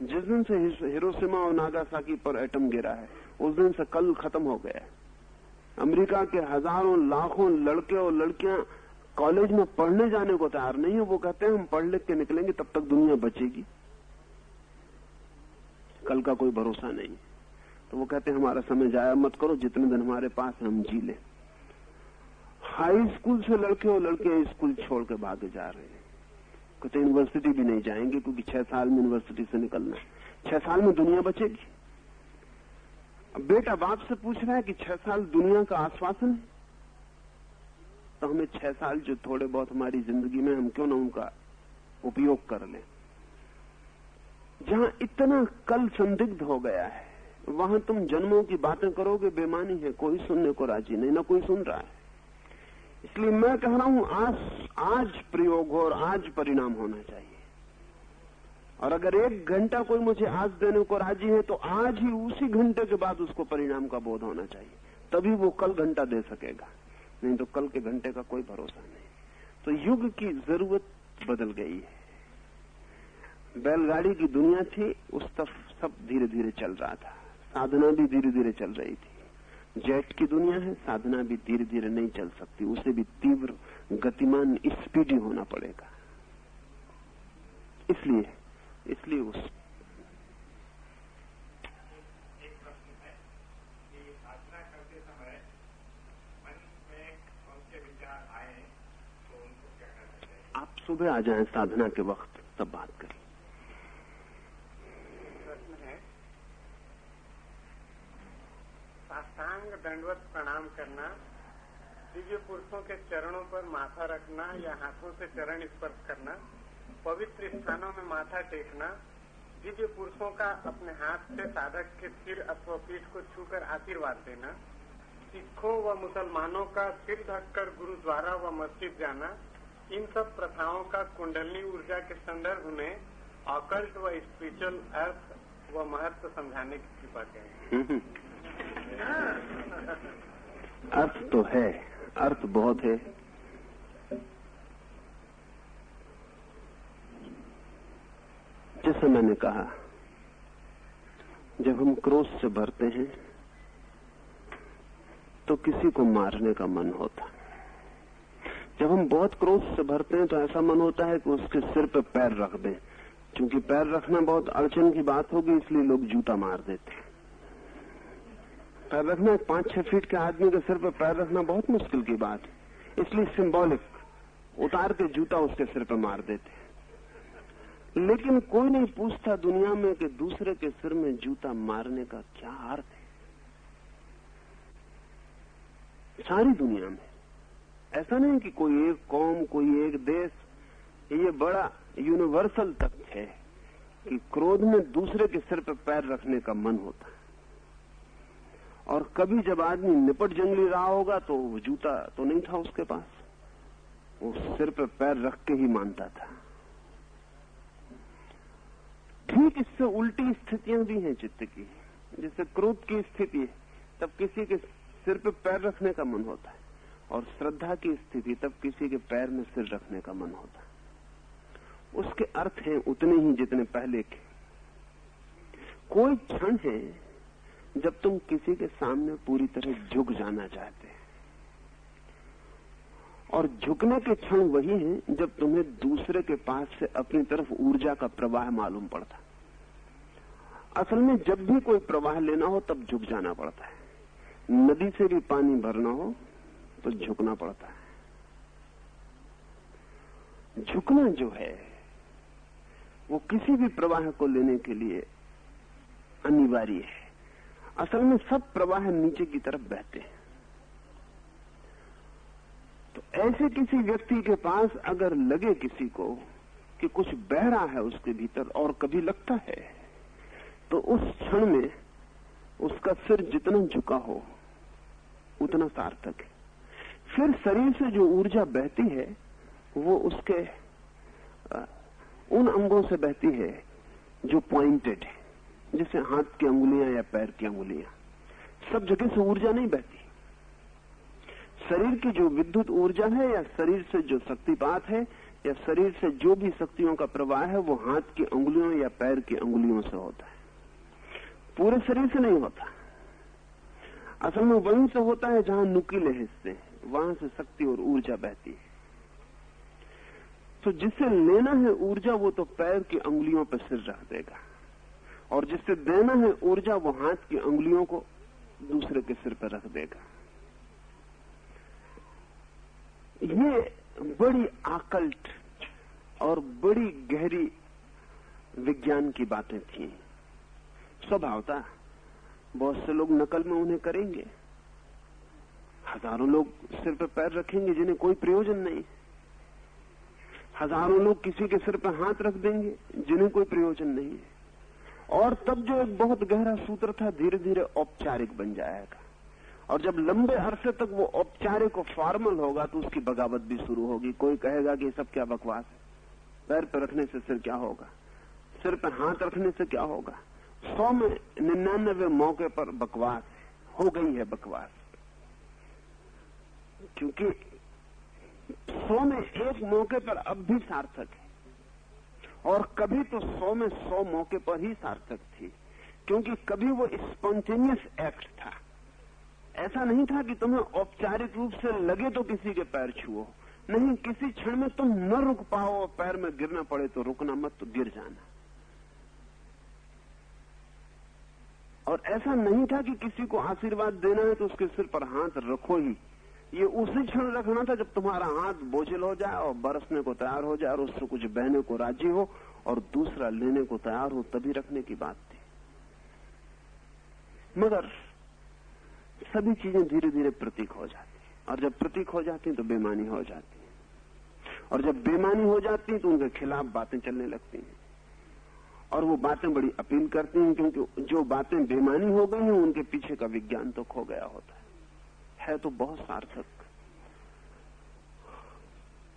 जिस दिन से हिरोशिमा और नागासाकी पर एटम गिरा है, उस दिन से कल खत्म हो गया है। अमेरिका के हज़ारों, लाखों लड़के और लड़कियाँ कॉलेज में पढ़ने जाने को तैयार नहीं है। वो कहते हैं, हम पढ़ लिख के निकलेंगे, तब तक दुनिया बचेगी। कल का कोई भरोसा नहीं। तो वो कहते हैं, हमारा समय जाया मत करो, जितने दिन हमारे पास है, हम जी ले। हाई स्कूल से लड़के और लड़के स्कूल छोड़ के भागे जा रहे हैं। कहते यूनिवर्सिटी भी नहीं जाएँगे, क्योंकि छह साल में यूनिवर्सिटी से निकलना है। छह साल में दुनिया बचेगी। बेटा बाप से पूछ रहा है कि छह साल दुनिया का आश्वासन है? तो हमें छह साल जो थोड़े बहुत हमारी ज़िंदगी में हम क्यों ना उनका उपयोग कर लें। जहाँ इतना कल संदिग्ध हो गया है, वहाँ तुम जन्मों की बातें करोगे, बेमानी है, कोई सुनने को राज़ी नहीं, ना कोई सुन रहा है। इसलिए मैं कह रहा हूँ, आज आज प्रयोग हो और आज परिणाम होना चाहिए। और अगर एक घंटा कोई मुझे आज देने को राज़ी है तो आज ही उसी घंटे के बाद उसको परिणाम का बोध होना चाहिए। तभी वो कल घंटा दे सकेगा। नहीं तो कल के घंटे का कोई भरोसा नहीं। तो युग की ज़रूरत बदल गई है। बैलगाड़ी की दुनिया थी, उस तरफ़ सब धीरे धीरे चल रहा था। साधना भी धीरे धीरे चल रही थी। जेट की दुनिया है, साधना भी धीरे धीरे नहीं चल सकती, उसे भी तीव्र, गतिमान, स्पीडी होना पड़ेगा। इसलिए इसलिए उस सुबह आ जाएँ साधना के वक्त, तब बात करें प्रश्न है साष्टांग दंडवत प्रणाम करना, दिव्य पुरुषों के चरणों पर माथा रखना या हाथों से चरण स्पर्श करना, पवित्र स्थानों में माथा टेकना, दिव्य पुरुषों का अपने हाथ से साधक के सिर अथवा पीठ को छूकर आशीर्वाद देना, सिखों व मुसलमानों का सिर ढककर गुरुद्वारा व मस्जिद जाना, इन सब प्रथाओं का कुंडलनी ऊर्जा के संदर्भ में ऑकल्ट व स्पिरिचुअल अर्थ व महत्व समझाने की कृपा करें। अर्थ तो है। अर्थ बहुत है। जैसे मैंने कहा, जब हम क्रोध से भरते हैं तो किसी को मारने का मन होता जब हम बहुत क्रोध से भरते हैं तो ऐसा मन होता है कि उसके सिर पर पैर रख दें। क्योंकि पैर रखना बहुत अड़चन की बात होगी, इसलिए लोग जूता मार देते हैं। पैर रखना पाँच छह फीट के आदमी के सिर पर पैर रखना बहुत मुश्किल की बात है। इसलिए सिंबॉलिक उतार के जूता उसके सिर पर मार देते। लेकिन कोई नहीं पूछता दुनिया में कि दूसरे के सिर में जूता मारने का क्या अर्थ है। सारी दुनिया में। ऐसा नहीं कि कोई एक कौम, कोई एक देश, ये बड़ा यूनिवर्सल तथ्य है कि क्रोध में दूसरे के सिर पर पैर रखने का मन होता है। और कभी जब आदमी निपट जंगली रहा होगा तो जूता तो नहीं था उसके पास। वो सिर पर पैर रख के ही मानता था। ठीक इससे उल्टी स्थितियाँ भी हैं चित्त की। जैसे क्रोध की स्थिति है, तब किसी के सिर पर पैर रखने का मन होता है। और श्रद्धा की स्थिति, तब किसी के पैर में सिर रखने का मन होता है। उसके अर्थ हैं उतने ही जितने पहले के कोई क्षण है जब तुम किसी के सामने पूरी तरह झुक जाना चाहते हैं। और झुकने के क्षण वही हैं जब तुम्हें दूसरे के पास से अपनी तरफ़ ऊर्जा का प्रवाह मालूम पड़ता असल में जब भी कोई प्रवाह लेना हो, तब झुक जाना पड़ता है। नदी से भी पानी भरना हो तो झुकना पड़ता है। झुकना जो है, वो किसी भी प्रवाह को लेने के लिए अनिवार्य है। असल में सब प्रवाह नीचे की तरफ़ बहते हैं। तो ऐसे किसी व्यक्ति के पास अगर लगे किसी को कि कुछ बह रहा है उसके भीतर और कभी लगता है तो उस क्षण में उसका सिर जितना झुका हो, उतना सार्थक है। फिर शरीर से जो ऊर्जा बहती है, वो उसके उन अंगों से बहती है जो पॉइंटेड है। जैसे हाथ की अंगुलियाँ या पैर की अंगुलियाँ। सब जगह से ऊर्जा नहीं बहती। शरीर की जो विद्युत ऊर्जा है या शरीर से जो शक्तिपात है या शरीर से जो भी शक्तियों का प्रवाह है, वो हाथ की अंगुलियों या पैर की अंगुलियों से होता है। पूरे शरीर से नहीं होता। असल में वहीं से होता है जहाँ नुकीले हिस्से वहाँ से शक्ति और ऊर्जा बहती है। तो जिससे लेना है ऊर्जा, वो तो पैर की अंगुलियों पर सिर रख देगा। और जिससे देना है ऊर्जा वो हाथ की अंगुलियों को दूसरे के सिर पर रख देगा। ये बड़ी आकल्ट और बड़ी गहरी विज्ञान की बातें थी। स्वभावता बहुत से लोग नकल में उन्हें करेंगे। हज़ारों लोग सिर पर पैर रखेंगे जिन्हें कोई प्रयोजन नहीं। हज़ारों लोग किसी के सिर पर हाथ रख देंगे जिन्हें कोई प्रयोजन नहीं। है और तब जो एक बहुत गहरा सूत्र था धीरे धीरे औपचारिक बन जाएगा। और जब लंबे अरसे तक वो औपचारिक और फॉर्मल होगा तो उसकी बगावत भी शुरू होगी। कोई कहेगा कि सब क्या बकवास है? पैर पर रखने से सिर क्या होगा? सिर पर हाथ रखने से क्या होगा? सौ में निन्यानवे मौके पर बकवास हो गई है बकवास। क्योंकि सौ में एक मौके पर अब भी सार्थक है। और कभी तो सौ में सौ मौके पर ही सार्थक थी, क्योंकि कभी वो स्पॉन्टेनियस एक्ट था। ऐसा नहीं था कि तुम्हें औपचारिक रूप से लगे तो किसी के पैर छुओ। नहीं, किसी क्षण में तुम न रुक पाओ और पैर में गिरना पड़े तो रुकना मत तो गिर जाना। और ऐसा नहीं था कि किसी को आशीर्वाद देना है तो उसके सिर पर हाथ रखो ही। ये उसी क्षण रखना था जब तुम्हारा हाथ बोझिल हो जाए और बरसने को तैयार हो जाए और उससे कुछ बहने को राज़ी हो और दूसरा लेने को तैयार हो तभी रखने की बात थी। मगर सभी चीज़ें धीरे धीरे प्रतीक हो जाती और जब प्रतीक हो जाती तो बेमानी हो जाती है। और जब बेमानी हो जाती है तो उनके खिलाफ बातें चलने लगती हैं। और वो बातें बड़ी अपील करती हैं, क्योंकि जो बातें बेमानी हो गई हैं, उनके पीछे का विज्ञान तो खो गया होता है। है तो बहुत सार्थक।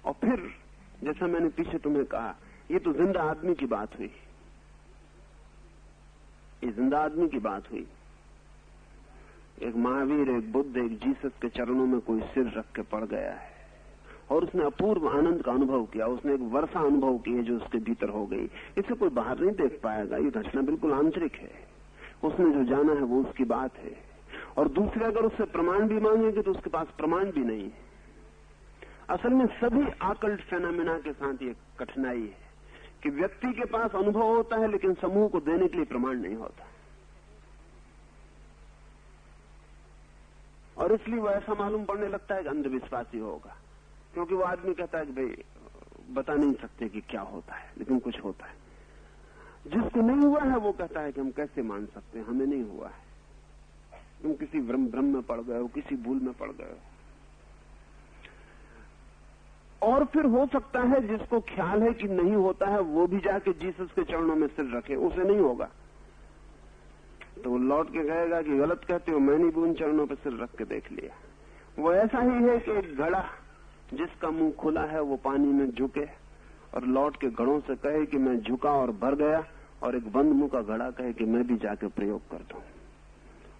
और फिर, जैसा मैंने पीछे तुम्हें कहा ये तो ज़िंदा आदमी की बात हुई। ये ज़िंदा आदमी की बात हुई। एक महावीर, एक बुद्ध, एक जीसस के चरणों में कोई सिर रख के पड़ गया है। और उसने अपूर्व आनंद का अनुभव किया, उसने एक वर्षा अनुभव की है जो उसके भीतर हो गई। इसे कोई बाहर नहीं देख पाएगा, ये घटना बिल्कुल आंतरिक है। उसने जो जाना है वो उसकी बात है। और दूसरे अगर उससे प्रमाण भी मांगेंगे तो उसके पास प्रमाण भी नहीं है। असल में सभी आकल्ट फेनामिना के साथ ये कठिनाई है। कि व्यक्ति के पास अनुभव होता है, लेकिन समूह को देने के लिए प्रमाण नहीं होता। और इसलिए वो ऐसा मालूम पड़ने लगता है कि अंधविश्वासी होगा। क्योंकि वो आदमी कहता है कि भाई, बता नहीं सकते कि क्या होता है, लेकिन कुछ होता है। जिसको नहीं हुआ है, वो कहता है कि हम कैसे मान सकते हैं? हमें नहीं हुआ है। तुम किसी भ्रम भ्रम में पड़ गए हो, किसी भूल में पड़ गए हो। और फिर हो सकता है जिसको ख्याल है कि नहीं होता है, वो भी जाके जीसस के चरणों में सिर रखे, उसे नहीं होगा। तो वो लौट के कहेगा कि गलत कहते हो, मैंने भी उन चरणों पर सिर रख के देख लिया। वो ऐसा ही है कि एक घड़ा, जिसका मुँह खुला है, वो पानी में झुके और लौट के घड़ों से कहे कि मैं झुका और भर गया, और एक बंद मुँह का घड़ा कहे कि मैं भी जाके प्रयोग कर दू।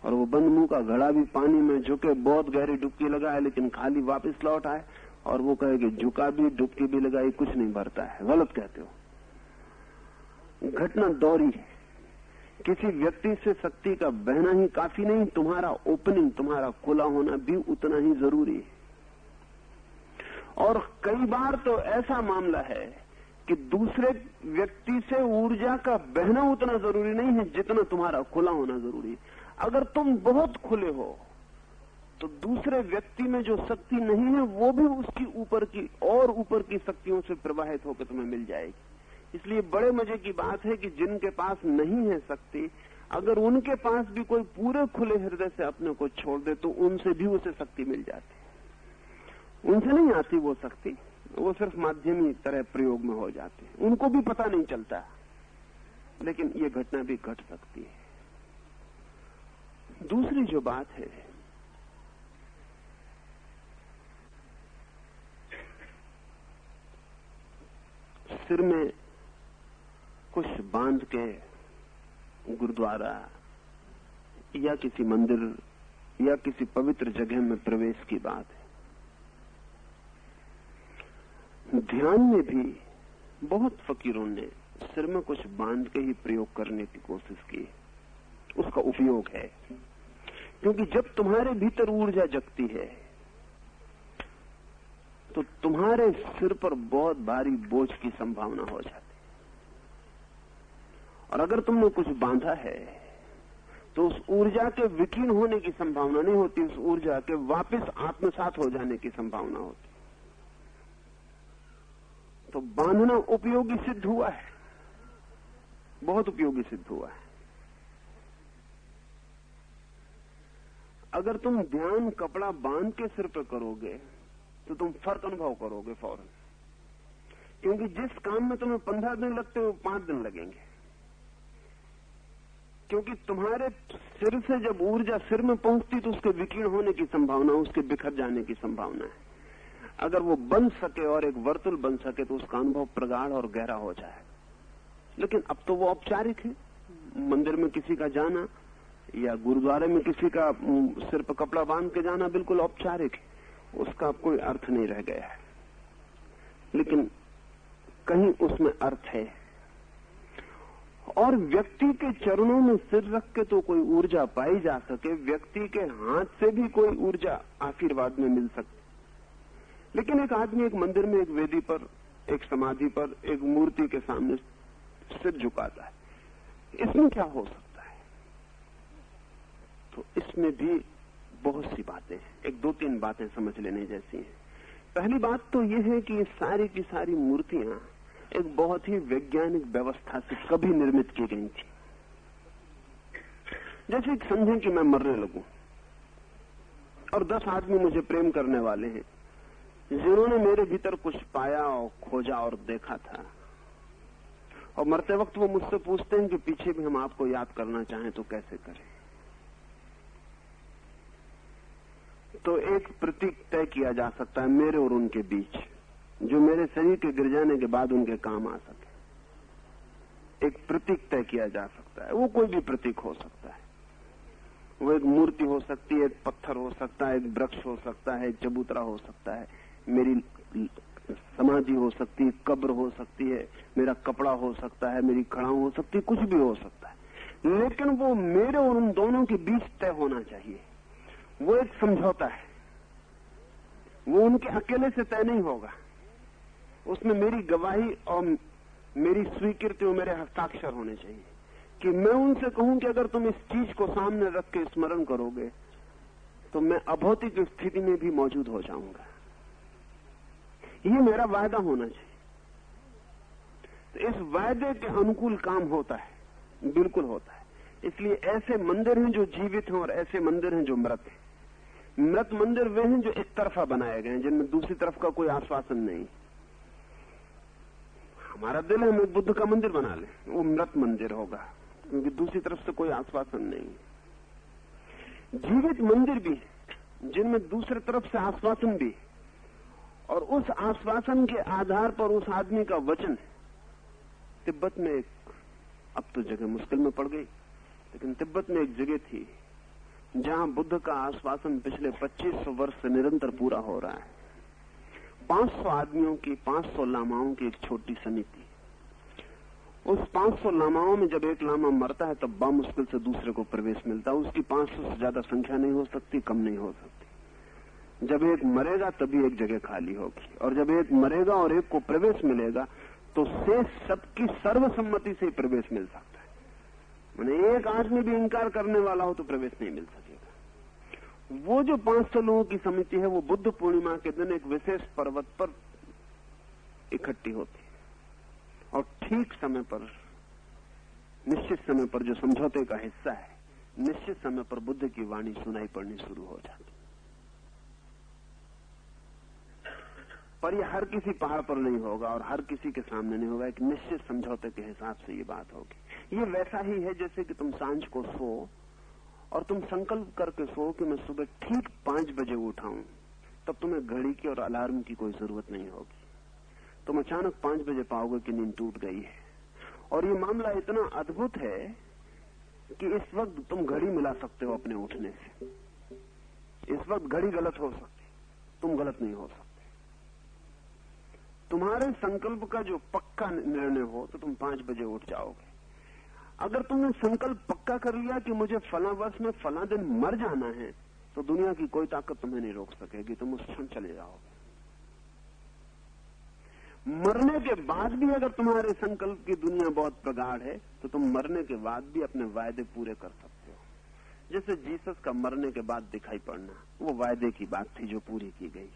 और वो बंद मुँह का घड़ा भी पानी में झुके, बहुत गहरी डुबकी लगाए, लेकिन खाली वापस लौट आए। और वो कहे कि झुका भी, डुबकी भी लगाई, कुछ नहीं भरता है। गलत कहते हो। घटना दौरी है। किसी व्यक्ति से शक्ति का बहना ही काफ़ी नहीं, तुम्हारा ओपनिंग तुम्हारा खुला होना भी उतना ही ज़रूरी है। और कई बार तो ऐसा मामला है कि दूसरे व्यक्ति से ऊर्जा का बहना उतना ज़रूरी नहीं है जितना तुम्हारा खुला होना ज़रूरी है। अगर तुम बहुत खुले हो तो दूसरे व्यक्ति में जो शक्ति नहीं है, वो भी उसकी ऊपर की और ऊपर की शक्तियों से प्रवाहित होकर तुम्हें मिल जाएगी। इसलिए बड़े मज़े की बात है कि जिनके पास नहीं है शक्ति, अगर उनके पास भी कोई पूरे खुले हृदय से अपने को छोड़ दे तो उनसे भी उसे शक्ति मिल जाती। उनसे नहीं आती वो शक्ति, वो सिर्फ़ माध्यमी तरह प्रयोग में हो जाते हैं। उनको भी पता नहीं चलता, लेकिन ये घटना भी घट सकती है। दूसरी जो बात है सिर में कुछ बाँध के गुरुद्वारा या किसी मंदिर या किसी पवित्र जगह में प्रवेश की बात है। ध्यान में भी बहुत फकीरों ने सिर में कुछ बाँध के ही प्रयोग करने की कोशिश की। उसका उपयोग है। क्योंकि जब तुम्हारे भीतर ऊर्जा जगती है तो तुम्हारे सिर पर बहुत भारी बोझ की संभावना हो जाती और अगर तुमने कुछ बांधा है तो उस ऊर्जा के विकीर्ण होने की संभावना नहीं होती, उस ऊर्जा के वापस आत्मसात हो जाने की संभावना होती तो बांधना उपयोगी सिद्ध हुआ है। बहुत उपयोगी सिद्ध हुआ है। अगर तुम ध्यान कपड़ा बाँध के सिर पर करोगे तो तुम फ़र्क अनुभव करोगे फ़ौरन। क्योंकि जिस काम में तुम्हें पंद्रह दिन लगते हो पाँच दिन लगेंगे। क्योंकि तुम्हारे सिर से जब ऊर्जा सिर में पहुँचती तो उसके विकीर्ण होने की संभावना, उसके बिखर जाने की संभावना है। अगर वो बन सके और एक वर्तुल बन सके तो उसका अनुभव प्रगाढ़ और गहरा हो जाए। लेकिन अब तो वो औपचारिक है। मंदिर में किसी का जाना या गुरुद्वारे में किसी का सिर पर कपड़ा बाँध के जाना बिल्कुल औपचारिक है। उसका कोई अर्थ नहीं रह गया है। लेकिन कहीं उसमें अर्थ है। और व्यक्ति के चरणों में सिर रख के तो कोई ऊर्जा पाई जा सके, व्यक्ति के हाथ से भी कोई ऊर्जा आशीर्वाद में मिल सकती लेकिन एक आदमी एक मंदिर में, एक वेदी पर, एक समाधि पर, एक मूर्ति के सामने सिर झुकाता है। इसमें क्या हो सकता है? तो इसमें भी बहुत सी बातें एक दो तीन बातें समझ लेने जैसी हैं। पहली बात तो यह है कि सारी की सारी मूर्तियाँ एक बहुत ही वैज्ञानिक व्यवस्था से कभी निर्मित की गई थी। जैसे समझें कि मैं मरने लगू, और दस आदमी मुझे प्रेम करने वाले हैं, जिन्होंने मेरे भीतर कुछ पाया और खोजा और देखा था। और मरते वक्त वो मुझसे पूछते हैं कि पीछे भी हम आपको याद करना चाहें तो कैसे करें? तो एक प्रतीक तय किया जा सकता है मेरे और उनके बीच, जो मेरे शरीर के गिर जाने के बाद उनके काम आ सके। एक प्रतीक तय किया जा सकता है, वो कोई भी प्रतीक हो सकता है। वो एक मूर्ति हो सकती है, एक पत्थर हो सकता है, एक वृक्ष हो सकता है, एक चबूतरा हो सकता है। मेरी समाधि हो सकती है, कब्र हो सकती है, मेरा कपड़ा हो सकता है, मेरी खड़ाऊ हो सकती है, कुछ भी हो सकता है। लेकिन वो मेरे और उन दोनों के बीच तय होना चाहिए। वो एक समझौता है। वो उनके अकेले से तय नहीं होगा। उसमें मेरी गवाही और मेरी स्वीकृति और मेरे हस्ताक्षर होने चाहिए। कि मैं उनसे कहूँ कि अगर तुम इस चीज़ को सामने रख के स्मरण करोगे तो मैं अभौतिक स्थिति में भी मौजूद हो जाऊँगा। ये मेरा वायदा होना चाहिए। तो इस वायदे के अनुकूल काम होता है। बिल्कुल होता है। इसलिए ऐसे मंदिर हैं जो जीवित हैं और ऐसे मंदिर हैं जो मृत हैं। मृत मंदिर वे हैं जो एक तरफा बनाए गए हैं, जिनमें दूसरी तरफ़ का कोई आश्वासन नहीं। हमारा दिल हम बुद्ध का मंदिर बना ले। वो मृत मंदिर होगा, क्योंकि दूसरी तरफ़ से कोई आश्वासन नहीं। जीवित मंदिर भी जिनमें दूसरी तरफ़ से आश्वासन भी और उस आश्वासन के आधार पर उस आदमी का वचन तिब्बत में एक, अब तो जगह मुश्किल में पड़ गई, लेकिन तिब्बत में एक जगह थी। जहाँ बुद्ध का आश्वासन पिछले 2500 वर्ष से निरंतर पूरा हो रहा है। 500 आदमियों की 500 लामाओं की एक छोटी समिति। उस 500 लामाओं में जब एक लामा मरता है, तब बामुश्किल से दूसरे को प्रवेश मिलता है। उसकी 500 से ज़्यादा संख्या नहीं हो सकती, कम नहीं हो सकती। जब एक मरेगा, तभी एक जगह खाली होगी। और जब एक मरेगा और एक को प्रवेश मिलेगा तो शेष सबकी सर्वसम्मति से प्रवेश मिल सकता है। मैंने एक आदमी भी इंकार करने वाला हो तो प्रवेश नहीं मिल सकेगा वो जो पाँच सौ लोगों की समिति है, वो बुद्ध पूर्णिमा के दिन एक विशेष पर्वत पर इकट्ठी होती है। और ठीक समय पर, निश्चित समय पर जो समझौते का हिस्सा है, निश्चित समय पर बुद्ध की वाणी सुनाई पड़नी शुरू हो जाती पर यह हर किसी पहाड़ पर नहीं होगा और हर किसी के सामने नहीं होगा। एक निश्चित समझौते के हिसाब से ये बात होगी। ये वैसा ही है जैसे कि तुम साँझ को सो और तुम संकल्प करके सो कि मैं सुबह ठीक पाँच बजे उठाऊं। तब तुम्हें घड़ी की और अलार्म की कोई ज़रूरत नहीं होगी। तुम अचानक पाँच बजे पाओगे कि नींद टूट गई है। और ये मामला इतना अद्भुत है कि इस वक्त तुम घड़ी मिला सकते हो अपने उठने से। इस वक्त घड़ी गलत हो सकती, तुम गलत नहीं हो सकते। तुम्हारे संकल्प का जो पक्का निर्णय हो तो तुम पाँच बजे उठ जाओगे। अगर तुमने संकल्प पक्का कर लिया कि मुझे फला वर्ष में फला दिन मर जाना है तो दुनिया की कोई ताकत तुम्हें नहीं रोक सकेगी, तुम उस क्षण चले जाओगे। मरने के बाद भी अगर तुम्हारे संकल्प की दुनिया बहुत प्रगाढ़ है तो तुम मरने के बाद भी अपने वायदे पूरे कर सकते हो। जैसे जीसस का मरने के बाद दिखाई पड़ना, वो वायदे की बात थी जो पूरी की गई।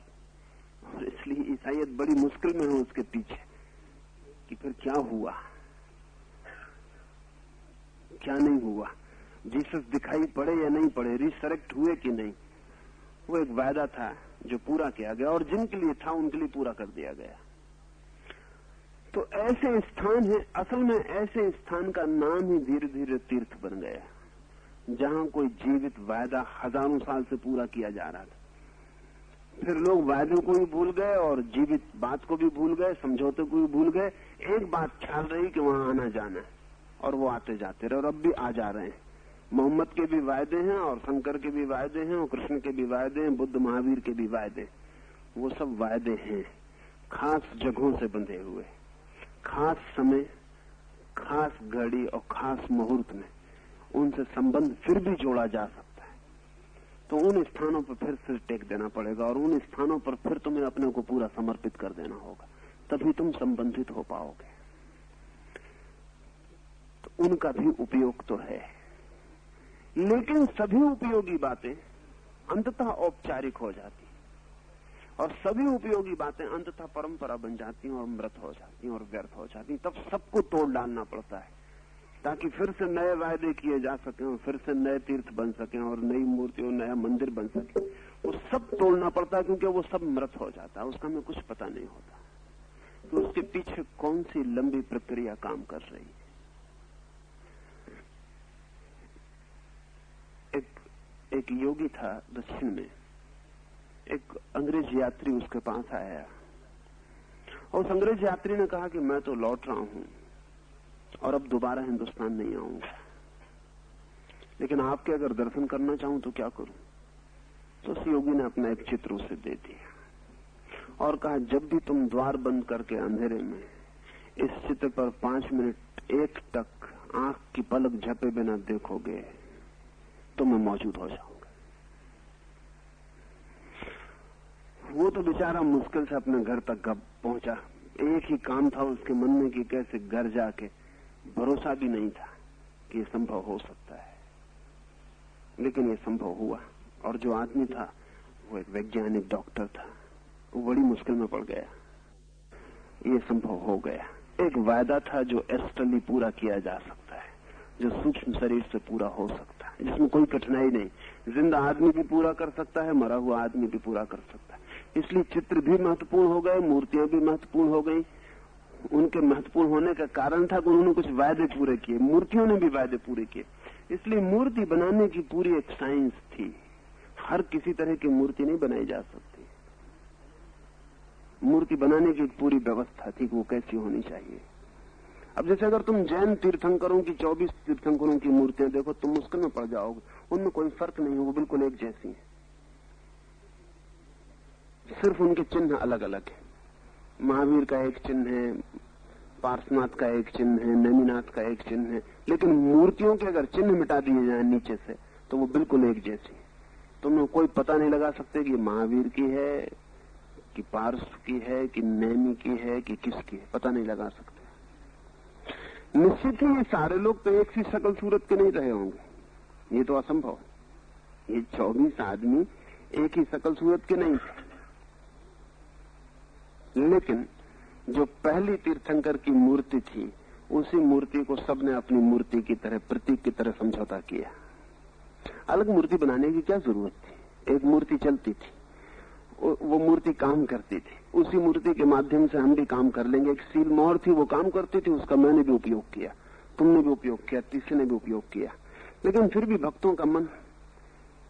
और इसलिए ईसाइत बड़ी मुश्किल में है उसके पीछे कि फिर क्या हुआ? क्या नहीं हुआ? जीसस दिखाई पड़े या नहीं पड़े रिसरेक्ट हुए कि नहीं? वो एक वायदा था जो पूरा किया गया और जिनके लिए था, उनके लिए पूरा कर दिया गया। तो ऐसे स्थान है, असल में ऐसे स्थान का नाम ही धीरे धीरे तीर्थ बन गया, जहाँ कोई जीवित वायदा हज़ारों साल से पूरा किया जा रहा था। फिर लोग वायदों को भी भूल गए और जीवित बात को भी भूल गए, समझौते को भी भूल गए। एक बात ख्याल रही कि वहाँ आना जाना है। और वो आते जाते रहे और अब भी आ जा रहे हैं। मोहम्मद के भी वायदे हैं और शंकर के भी वायदे हैं और कृष्ण के भी वायदे हैं, बुद्ध महावीर के भी वायदे वो सब वायदे हैं, खास जगहों से बंधे हुए। खास समय, खास घड़ी और खास मुहूर्त में उनसे संबंध फिर भी जोड़ा जा सकता है। तो उन स्थानों पर फिर सिर टेक देना पड़ेगा और उन स्थानों पर फिर तुम्हें अपने को पूरा समर्पित कर देना होगा। तभी तुम संबंधित हो पाओगे। उनका भी उपयोग तो है। लेकिन सभी उपयोगी बातें अंततः औपचारिक हो जाती और सभी उपयोगी बातें अंततः परंपरा बन जाती हैं और मृत हो जाती और व्यर्थ हो जाती तब सबको तोड़ डालना पड़ता है, ताकि फिर से नए वायदे किए जा सके और फिर से नए तीर्थ बन सके और नई मूर्ति और नया मंदिर बन सके। वो सब तोड़ना पड़ता है क्योंकि वो सब मृत हो जाता है। उसका हमें कुछ पता नहीं होता कि उसके पीछे कौन सी लंबी प्रक्रिया काम कर रही है एक एक योगी था दक्षिण में। एक अंग्रेज़ यात्री उसके पास आया। और उस अंग्रेज़ यात्री ने कहा कि मैं तो लौट रहा हूँ और अब दोबारा हिंदुस्तान नहीं आऊँगा। लेकिन आपके अगर दर्शन करना चाहूँ तो क्या करूँ? तो उस योगी ने अपना एक चित्र उसे दे दिया और कहा, जब भी तुम द्वार बंद करके अंधेरे में इस चित्र पर पाँच मिनट एक तक आँख की पलक झपे बिना देखोगे तो मैं मौजूद हो जाऊँगा। वो तो बेचारा मुश्किल से अपने घर तक पहुँचा। एक ही काम था उसके मन में कि कैसे घर जाके भरोसा भी नहीं था कि यह संभव हो सकता है। लेकिन यह संभव हुआ और जो आदमी था, वो एक वैज्ञानिक डॉक्टर था। वो बड़ी मुश्किल में पड़ गया। ये संभव हो गया। एक वायदा था जो एस्टली पूरा किया जा सकता है, जो सूक्ष्म शरीर से पूरा हो सकता है। जिसमें कोई कठिनाई नहीं। ज़िंदा आदमी भी पूरा कर सकता है, मरा हुआ आदमी भी पूरा कर सकता है। इसलिए चित्र भी महत्वपूर्ण हो गए, मूर्तियाँ भी महत्वपूर्ण हो गई। उनके महत्वपूर्ण होने का कारण था कि उन्होंने कुछ वायदे पूरे किए। मूर्तियों ने भी वायदे पूरे किए। इसलिए मूर्ति बनाने की पूरी एक साइंस थी। हर किसी तरह की मूर्ति नहीं बनाई जा सकती। मूर्ति बनाने की पूरी व्यवस्था थी कि वो कैसी होनी चाहिए। अब जैसे अगर तुम जैन तीर्थंकरों की 24 तीर्थंकरों की मूर्तियाँ देखो, तुम मुश्किल में पड़ जाओगे। उनमें कोई फ़र्क नहीं है वो बिल्कुल एक जैसी है। सिर्फ़ उनके चिन्ह अलग अलग है। महावीर का एक चिन्ह है पार्शनाथ का एक चिन्ह है नैमीनाथ का एक चिन्ह है, लेकिन मूर्तियों के अगर चिन्ह मिटा दिए जाए नीचे से तो वो बिल्कुल एक जैसी है। तुम कोई पता नहीं लगा सकते कि महावीर की है, कि पार्स की है, कि नैमी की है, कि किसकी है। पता नहीं लगा सकते। निश्चित ही ये सारे लोग तो एक सी शकल सूरत के नहीं रहे होंगे। ये तो असंभव ये चौबीस आदमी एक ही शकल सूरत के नहीं थे। लेकिन जो पहली तीर्थंकर की मूर्ति थी, उसी मूर्ति को सबने अपनी मूर्ति की तरह, प्रतीक की तरह समझौता किया। अलग मूर्ति बनाने की क्या ज़रूरत थी? एक मूर्ति चलती थी। वो मूर्ति काम करती थी। उसी मूर्ति के माध्यम से हम भी काम कर लेंगे। एक सील मोहर थी, वो काम करती थी, उसका मैंने भी उपयोग किया। तुमने भी उपयोग किया, तीसरे ने भी उपयोग किया। लेकिन फिर भी भक्तों का मन,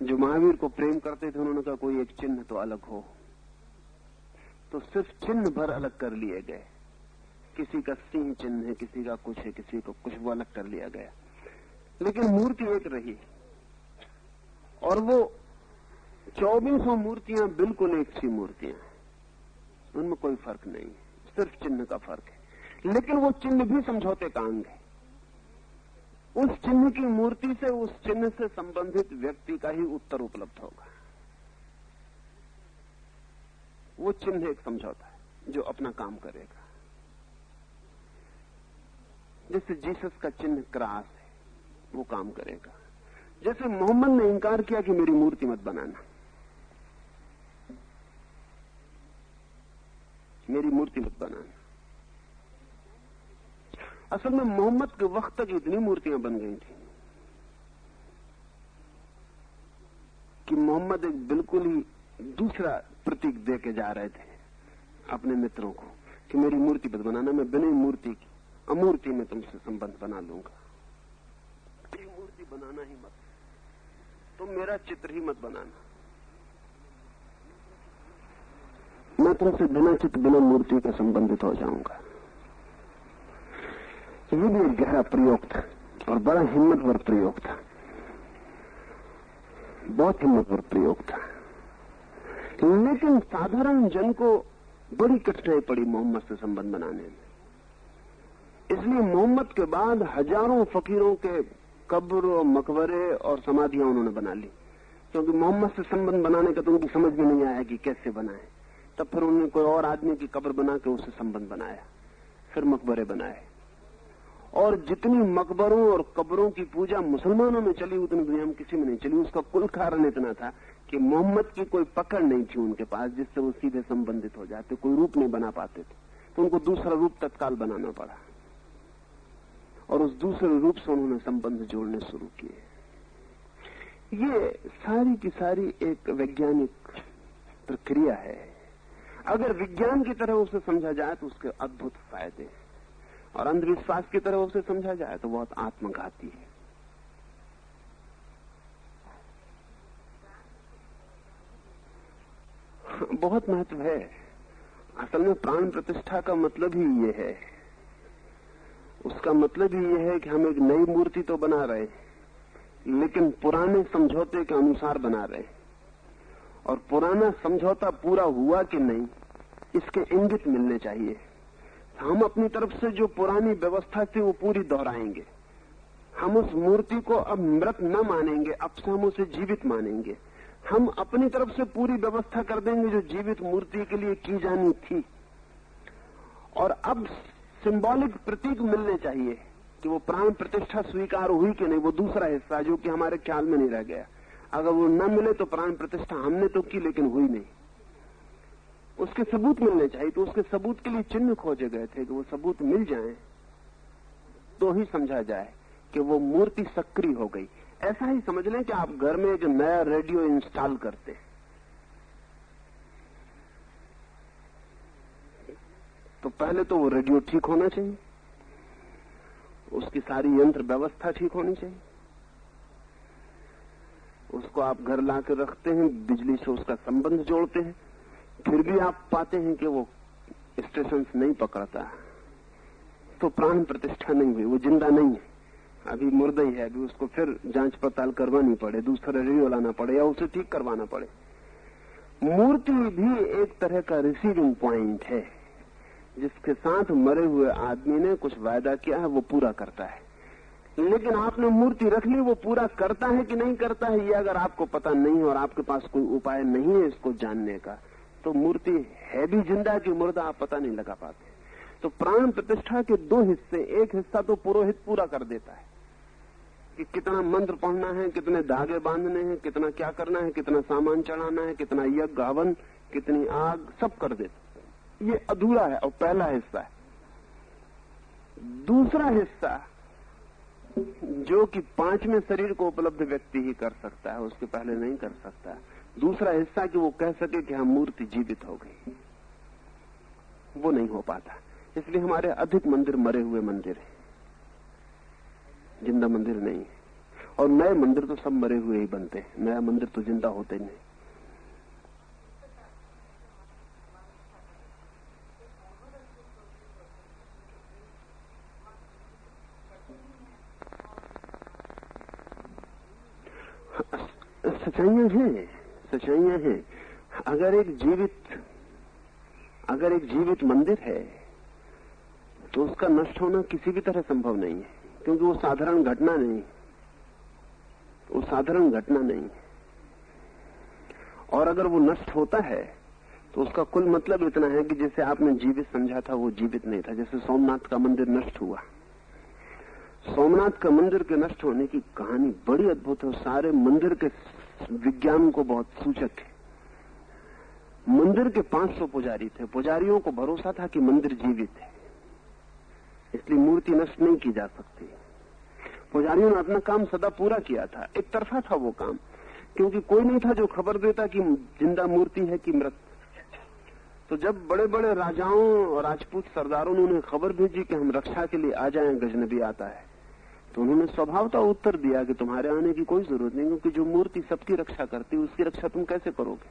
जो महावीर को प्रेम करते थे, उन्होंने कहा, कोई एक चिन्ह तो अलग हो। तो सिर्फ़ चिन्ह भर अलग कर लिए गए। किसी का सिंह चिन्ह है, किसी का कुछ है, किसी को कुछ वो अलग कर लिया गया। लेकिन मूर्ति एक रही। और वो चौबीसों मूर्तियाँ बिल्कुल एक सी मूर्तियाँ। उनमें कोई फ़र्क नहीं, सिर्फ़ चिन्ह का फ़र्क है। लेकिन वो चिन्ह भी समझौते का अंग है। उस चिन्ह की मूर्ति से, उस चिन्ह से संबंधित व्यक्ति का ही उत्तर उपलब्ध होगा। वो चिन्ह एक समझौता है, जो अपना काम करेगा। जैसे जीसस का चिन्ह क्रास है, वो काम करेगा। जैसे मोहम्मद ने इंकार किया कि मेरी मूर्ति मत बनाना। मेरी मूर्ति मत बनाना। असल में मोहम्मद के वक्त तक इतनी मूर्तियाँ बन गई थी कि मोहम्मद एक बिल्कुल ही दूसरा प्रतीक दे के जा रहे थे अपने मित्रों को कि मेरी मूर्ति मत बनाना, मैं बिना मूर्ति की, अमूर्ति में तुमसे संबंध बना लूँगा। मेरी मूर्ति बनाना ही मत, तुम मेरा चित्र ही मत बनाना। मैं तुमसे बिना चित्र बिना मूर्ति के संबंधित हो जाऊँगा। ये भी एक गहरा प्रयोग था, और बड़ा हिम्मतवर प्रयोग था। बहुत हिम्मतवर प्रयोग था। लेकिन साधारण जन को बड़ी कठिनाई पड़ी मोहम्मद से संबंध बनाने में। इसलिए मोहम्मद के बाद हज़ारों फकीरों के कब्र, मकबरे और समाधियाँ उन्होंने बना ली। क्योंकि मोहम्मद से संबंध बनाने का तो उनकी समझ में नहीं आया कि कैसे बनाए। तब फिर उन्होंने कोई और आदमी की कब्र बना के उससे संबंध बनाया, फिर मकबरे बनाए। और जितनी मकबरों और कब्रों की पूजा मुसलमानों में चली, उतनी दुनिया में किसी में नहीं चली। उसका कुल कारण इतना था कि मोहम्मद की कोई पकड़ नहीं थी उनके पास, जिससे वो सीधे संबंधित हो जाते, कोई रूप नहीं बना पाते थे। तो उनको दूसरा रूप तत्काल बनाना पड़ा। और उस दूसरे रूप से उन्होंने संबंध जोड़ने शुरू किए। ये सारी की सारी एक वैज्ञानिक प्रक्रिया है। अगर विज्ञान की तरह उसे समझा जाए तो उसके अद्भुत फ़ायदे हैं। और अंधविश्वास की तरह उसे समझा जाए तो बहुत आत्मघाती है। बहुत महत्व है। असल में प्राण प्रतिष्ठा का मतलब ही ये है। उसका मतलब ही ये है कि हम एक नई मूर्ति तो बना रहे हैं, लेकिन पुराने समझौते के अनुसार बना रहे और पुराना समझौता पूरा हुआ कि नहीं, इसके इंगित मिलने चाहिए। हम अपनी तरफ़ से जो पुरानी व्यवस्था थी, वो पूरी दोहराएँगे। हम उस मूर्ति को अब मृत न मानेंगे, अब से हम उसे जीवित मानेंगे। हम अपनी तरफ़ से पूरी व्यवस्था कर देंगे जो जीवित मूर्ति के लिए की जानी थी। और अब सिंबॉलिक प्रतीक मिलने चाहिए कि वो प्राण प्रतिष्ठा स्वीकार हुई कि नहीं, वो दूसरा हिस्सा, जो कि हमारे ख्याल में नहीं रह गया। अगर वो न मिले तो प्राण प्रतिष्ठा हमने तो की, लेकिन हुई नहीं। उसके सबूत मिलने चाहिए तो उसके सबूत के लिए चिन्ह खोजे गए थे कि वो सबूत मिल जाए तो ही समझा जाए कि वो मूर्ति सक्रिय हो गई। ऐसा ही समझ लें कि आप घर में एक नया रेडियो इंस्टॉल करते हैं तो पहले तो वो रेडियो ठीक होना चाहिए, उसकी सारी यंत्र व्यवस्था ठीक होनी चाहिए। उसको आप घर ला रखते हैं, बिजली से उसका संबंध जोड़ते हैं, फिर भी आप पाते हैं कि वो स्टेशन नहीं पकड़ता। तो प्राण प्रतिष्ठा नहीं हुई, वो ज़िंदा नहीं है। अभी मुर्दा ही है, अभी उसको फिर जाँच पड़ताल करवानी पड़े, दूसरा रेडियो लाना पड़े या उसे ठीक करवाना पड़े। मूर्ति भी एक तरह का रिसीविंग प्वाइंट है, जिसके साथ मरे हुए आदमी ने कुछ वायदा किया है, वो पूरा करता है। लेकिन आपने मूर्ति रख ली, वो पूरा करता है कि नहीं करता है, ये अगर आपको पता नहीं और आपके पास कोई उपाय नहीं है इसको जानने का तो मूर्ति है भी ज़िंदा कि मुर्दा आप पता नहीं लगा पाते। तो प्राण प्रतिष्ठा के दो हिस्से, एक हिस्सा तो पुरोहित पूरा कर देता है कि कितना मंत्र पढ़ना है, कितने धागे बांधने हैं, कितना क्या करना है, कितना सामान चढ़ाना है, कितना यज्ञ, हवन, कितनी आग, सब कर देता ये अधूरा है और पहला हिस्सा है। दूसरा हिस्सा जो कि पाँचवें शरीर को उपलब्ध व्यक्ति ही कर सकता है, उसके पहले नहीं कर सकता। दूसरा हिस्सा कि वो कह सके कि हम मूर्ति जीवित हो गई। वो नहीं हो पाता। इसलिए हमारे अधिक मंदिर मरे हुए मंदिर हैं। ज़िंदा मंदिर नहीं है। और नए मंदिर तो सब मरे हुए ही बनते हैं। नया मंदिर तो ज़िंदा होते नहीं। सच्चाइयाँ हैं सच्चाइयाँ हैं। अगर एक जीवित, अगर एक जीवित मंदिर है तो उसका नष्ट होना किसी भी तरह संभव नहीं है, क्योंकि वो साधारण घटना नहीं। वो साधारण घटना नहीं और अगर वो नष्ट होता है तो उसका कुल मतलब इतना है कि जैसे आपने जीवित समझा था, वो जीवित नहीं था। जैसे सोमनाथ का मंदिर नष्ट हुआ। सोमनाथ का मंदिर के नष्ट होने की कहानी बड़ी अद्भुत है सारे मंदिर के विज्ञान को बहुत सूचक है। मंदिर के 500 पुजारी थे। पुजारियों को भरोसा था कि मंदिर जीवित है। इसलिए मूर्ति नष्ट नहीं की जा सकती। पुजारियों ने अपना काम सदा पूरा किया था। एक तरफा था वो काम, क्योंकि कोई नहीं था जो खबर देता कि ज़िंदा मूर्ति है कि मृत। तो जब बड़े बड़े राजाओं और राजपूत सरदारों ने उन्हें खबर भेजी कि हम रक्षा के लिए आ जाएँ, गजनबी आता है। तो उन्होंने स्वभावता उत्तर दिया कि तुम्हारे आने की कोई ज़रूरत नहीं, क्योंकि जो मूर्ति सबकी रक्षा करती उसकी रक्षा तुम कैसे करोगे?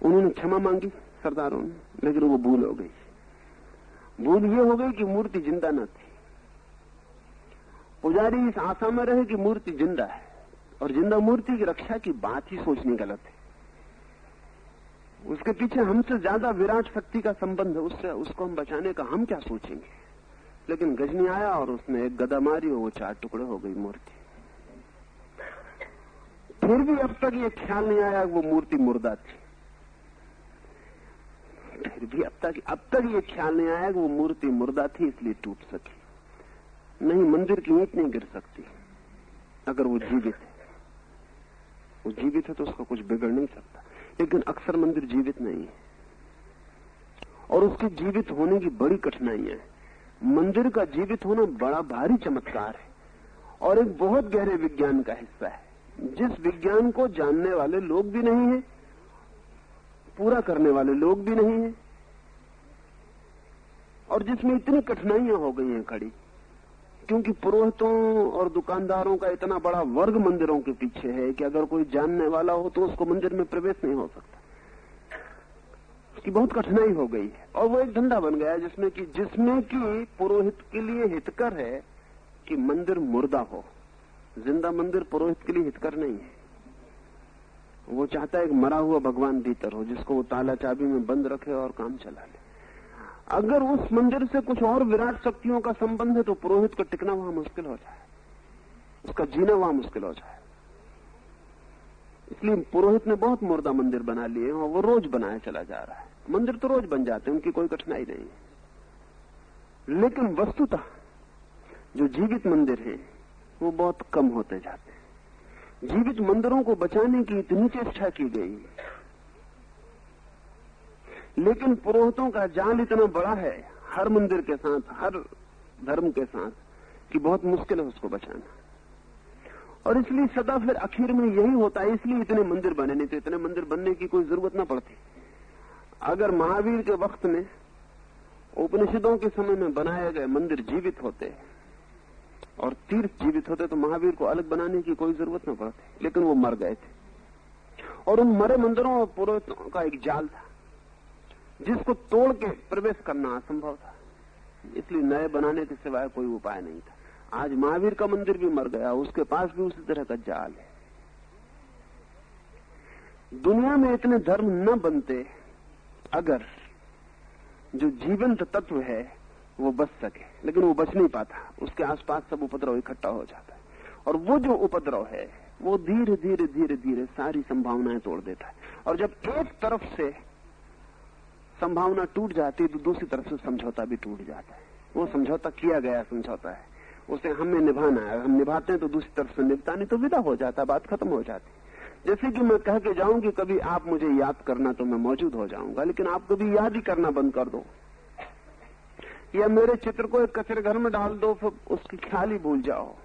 उन्होंने क्षमा मांगी सरदारों ने, लेकिन वो भूल हो गई। भूल ये हो गई कि मूर्ति ज़िंदा न थी। पुजारी इस आशा में रहे कि मूर्ति ज़िंदा है, और ज़िंदा मूर्ति की रक्षा की बात ही सोचनी गलत है। उसके पीछे हमसे ज़्यादा विराट शक्ति का संबंध है, उससे, उसको हम बचाने का हम क्या सोचेंगे? लेकिन गजनी आया और उसने एक गदा मारी और वो चार टुकड़े हो गई मूर्ति। फिर भी अब तक ये ख्याल नहीं आया वो मूर्ति मुर्दा थी। फिर भी अब तक अब तक ये ख्याल नहीं आया कि वो मूर्ति मुर्दा थी, इसलिए टूट सकी। नहीं, मंदिर की ईंट नहीं गिर सकती। अगर वो जीवित है। वो जीवित है तो उसका कुछ बिगड़ नहीं सकता। लेकिन अक्सर मंदिर जीवित नहीं है। और उसके जीवित होने की बड़ी कठिनाइयाँ है। मंदिर का जीवित होना बड़ा भारी चमत्कार है और एक बहुत गहरे विज्ञान का हिस्सा है। जिस विज्ञान को जानने वाले लोग भी नहीं है, पूरा करने वाले लोग भी नहीं है, और जिसमें इतनी कठिनाइयाँ हो गई हैं खड़ी, क्योंकि पुरोहितों और दुकानदारों का इतना बड़ा वर्ग मंदिरों के पीछे है कि अगर कोई जानने वाला हो तो उसको मंदिर में प्रवेश नहीं हो सकता। उसकी बहुत कठिनाई हो गई है। और वो एक धंधा बन गया जिसमें कि जिसमें कि पुरोहित के लिए हितकर है कि मंदिर मुर्दा हो। ज़िंदा मंदिर पुरोहित के लिए हितकर नहीं है। वो चाहता है एक मरा हुआ भगवान भीतर हो, जिसको वो ताला चाबी में बंद रखे और काम चला ले। अगर उस मंदिर से कुछ और विराट शक्तियों का संबंध है तो पुरोहित को टिकना वहाँ मुश्किल हो जाए। उसका जीना वहाँ मुश्किल हो जाए। इसलिए पुरोहित ने बहुत मुर्दा मंदिर बना लिए और वो रोज बनाया चला जा रहा है। मंदिर तो रोज बन जाते हैं, उनकी कोई कठिनाई नहीं। लेकिन वस्तुतः जो जीवित मंदिर है, वो बहुत कम होते जाते हैं। जीवित मंदिरों को बचाने की इतनी चेष्टा की गई। लेकिन पुरोहितों का जाल इतना बड़ा है, हर मंदिर के साथ, हर धर्म के साथ, कि बहुत मुश्किल है उसको बचाना। और इसलिए सदा फिर आखिर में यही होता है, इसलिए इतने मंदिर बने, नहीं तो इतने मंदिर बनने की कोई ज़रूरत ना पड़ती। अगर महावीर के वक्त में उपनिषदों के समय में बनाए गए मंदिर जीवित होते और तीर्थ जीवित होते तो महावीर को अलग बनाने की कोई ज़रूरत न पड़ती, लेकिन वो मर गए थे। और उन मरे मंदिरों और पुरोहितों का एक जाल था, जिसको तोड़ के प्रवेश करना असंभव था। इसलिए नए बनाने के सिवाय कोई उपाय नहीं था। आज महावीर का मंदिर भी मर गया, उसके पास भी उसी तरह का जाल है। दुनिया में इतने धर्म न बनते अगर जो जीवंत तत्व है, वो बच सके। लेकिन वो बच नहीं पाता। उसके आसपास सब उपद्रव इकट्ठा हो जाता है। और वो जो उपद्रव है, वो धीरे धीरे धीरे धीरे सारी संभावनाएँ तोड़ देता है। और जब एक तरफ़ से संभावना टूट जाती है तो दूसरी तरफ़ से समझौता भी टूट जाता है। वो समझौता किया गया समझौता है। उसे हमें निभाना है। हम निभाते हैं तो दूसरी तरफ़ से निभता नहीं तो विदा हो जाता बात खत्म हो जाती जैसे कि मैं कह के जाऊँ कि कभी आप मुझे याद करना तो मैं मौजूद हो जाऊँगा, लेकिन आप कभी याद ही करना बंद कर दो। या मेरे चित्र को एक कचरे घर में डाल दो, फिर उसकी ख्याल ही भूल जाओ।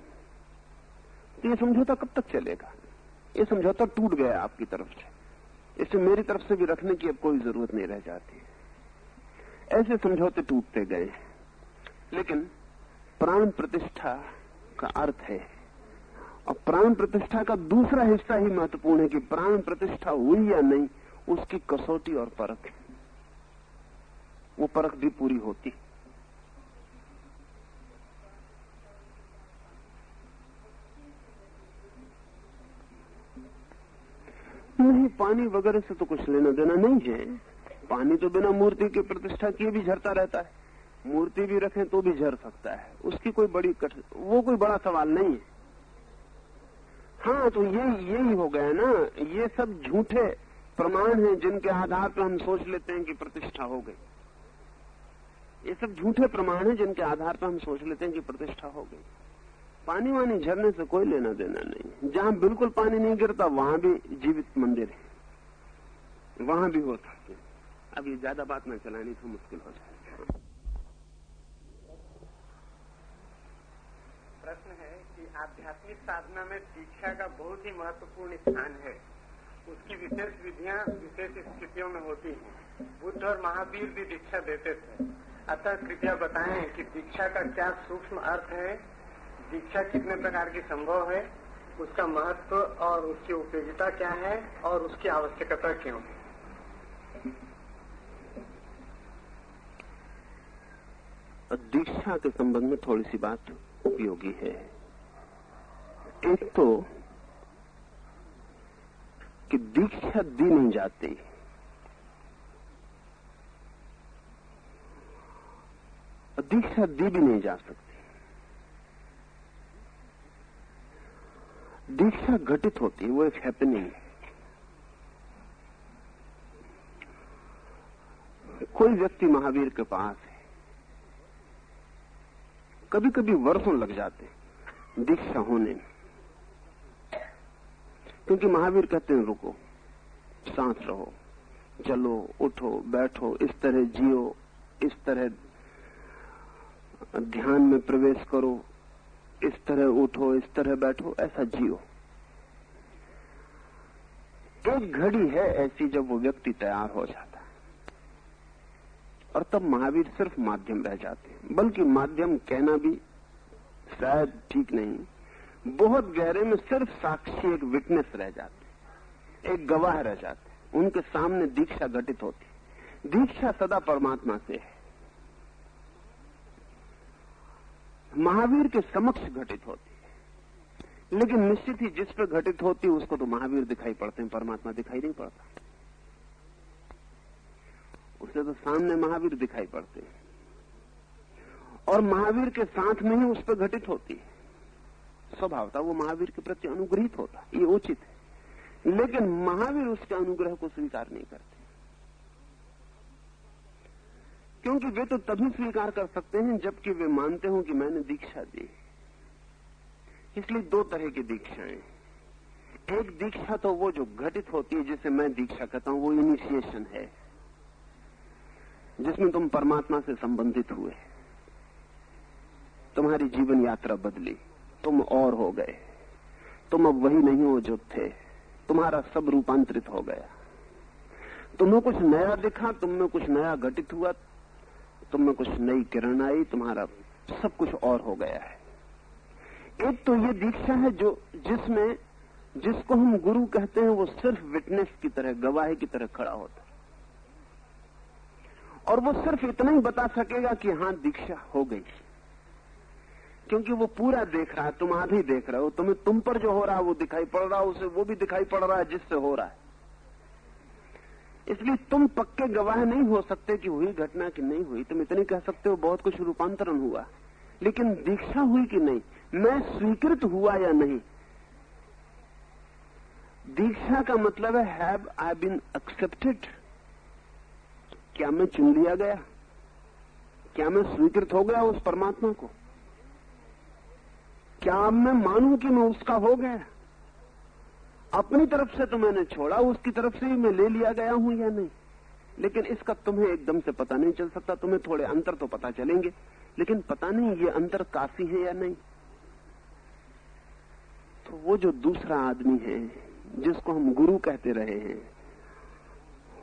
तो ये समझौता कब तक चलेगा? ये समझौता टूट गया आपकी तरफ़ से। इसे मेरी तरफ़ से भी रखने की अब कोई ज़रूरत नहीं रह जाती। ऐसे समझौते टूटते गए। लेकिन प्राण प्रतिष्ठा का अर्थ है और प्राण प्रतिष्ठा का दूसरा हिस्सा ही महत्वपूर्ण है कि प्राण प्रतिष्ठा हुई या नहीं, उसकी कसौटी और परख वो परख भी पूरी होती नहीं, पानी वगैरह से तो कुछ लेना देना नहीं है। पानी तो बिना मूर्ति की प्रतिष्ठा किए भी झरता रहता है। मूर्ति भी रखें तो भी झर सकता है। उसकी कोई बड़ी कठ, वो कोई बड़ा सवाल नहीं है। हाँ तो ये, यही हो गया ना। ये सब झूठे प्रमाण हैं जिनके आधार पर हम सोच लेते हैं कि प्रतिष्ठा हो गई। ये सब झूठे प्रमाण हैं जिनके आधार पर हम सोच लेते हैं कि प्रतिष्ठा हो गई। पानी वानी झरने से कोई लेना देना नहीं। जहाँ बिल्कुल पानी नहीं गिरता, वहाँ भी जीवित मंदिर है। वहाँ भी हो। सकते अब ये ज़्यादा बात न चलानी तो मुश्किल हो जाए प्रश्न है कि आध्यात्मिक साधना में दीक्षा का बहुत ही महत्वपूर्ण स्थान है। उसकी विशेष विधियाँ विशेष स्थितियों में होती हैं। बुद्ध और महावीर भी दीक्षा देते थे। अतः कृपया बताएँ कि दीक्षा का क्या सूक्ष्म अर्थ है? दीक्षा कितने प्रकार की संभव है? उसका महत्व और उसकी उपयोगिता क्या है? और उसकी आवश्यकता क्यों है? दीक्षा के संबंध में थोड़ी सी बात उपयोगी है। एक तो कि दीक्षा दी नहीं जाती। दीक्षा दी भी नहीं जा सकती। दीक्षा घटित होती है वो एक हैपनिंग कोई व्यक्ति महावीर के पास है कभी कभी वर्षों लग जाते दीक्षा होने में। क्योंकि महावीर कहते हैं, रुको सांस रहो, चलो, उठो, बैठो, इस तरह जियो, इस तरह ध्यान में प्रवेश करो, इस तरह उठो, इस तरह बैठो, ऐसा जियो. एक घड़ी है ऐसी जब वो व्यक्ति तैयार हो जाता है। और तब महावीर सिर्फ़ माध्यम रह जाते हैं, बल्कि माध्यम कहना भी शायद ठीक नहीं बहुत गहरे में सिर्फ़ साक्षी एक विटनेस रह जाते एक गवाह रह जाते उनके सामने दीक्षा घटित होती दीक्षा सदा परमात्मा से है। महावीर के समक्ष घटित होती है। लेकिन निश्चित ही जिस पर घटित होती है, उसको तो महावीर दिखाई पड़ते हैं, परमात्मा दिखाई नहीं पड़ता। उसे तो सामने महावीर दिखाई पड़ते हैं। और महावीर के साथ में ही उस पर घटित होती है। स्वभावता वो महावीर के प्रति अनुग्रहित होता ये उचित है। लेकिन महावीर उसके अनुग्रह को स्वीकार नहीं करते। क्योंकि वे तो तभी स्वीकार कर सकते हैं जबकि वे मानते हो कि मैंने दीक्षा दी। इसलिए दो तरह की दीक्षाएँ। एक दीक्षा तो वो जो घटित होती है, जिसे मैं दीक्षा कहता हूँ, वो इनिशिएशन है, जिसमें तुम परमात्मा से संबंधित हुए। तुम्हारी जीवन यात्रा बदली। तुम और हो गए। तुम अब वही नहीं हो जो थे। तुम्हारा सब रूपांतरित हो गया। तुम्हें कुछ नया दिखा तुम में कुछ नया घटित हुआ। तुम में कुछ नई किरण आई, तुम्हारा सब कुछ और हो गया है। एक तो ये दीक्षा है जो जिसमें, जिसको हम गुरु कहते हैं, वो सिर्फ़ विटनेस की तरह, गवाही की तरह खड़ा होता और वो सिर्फ़ इतना ही बता सकेगा कि हाँ, दीक्षा हो गई। क्योंकि वो पूरा देख रहा है, तुम आधी देख रहे हो, तुम्हें तुम पर जो हो रहा है वो दिखाई पड़ रहा है, उसे वो भी दिखाई पड़ रहा है जिससे हो रहा है। इसलिए तुम पक्के गवाह नहीं हो सकते कि हुई घटना कि नहीं हुई। तुम इतनी कह सकते हो बहुत कुछ रूपांतरण हुआ, लेकिन दीक्षा हुई कि नहीं, मैं स्वीकृत हुआ या नहीं? दीक्षा का मतलब है हैव आई बीन एक्सेप्टेड क्या मैं चुन लिया गया? क्या मैं स्वीकृत हो गया उस परमात्मा को? क्या अब मैं मानूं कि मैं उसका हो गया? अपनी तरफ़ से तो मैंने छोड़ा, उसकी तरफ़ से ही मैं ले लिया गया हूँ या नहीं? लेकिन इसका तुम्हें एकदम से पता नहीं चल सकता, तुम्हें थोड़े अंतर तो पता चलेंगे। लेकिन पता नहीं ये अंतर काफ़ी है या नहीं? तो वो जो दूसरा आदमी है, जिसको हम गुरु कहते रहे हैं,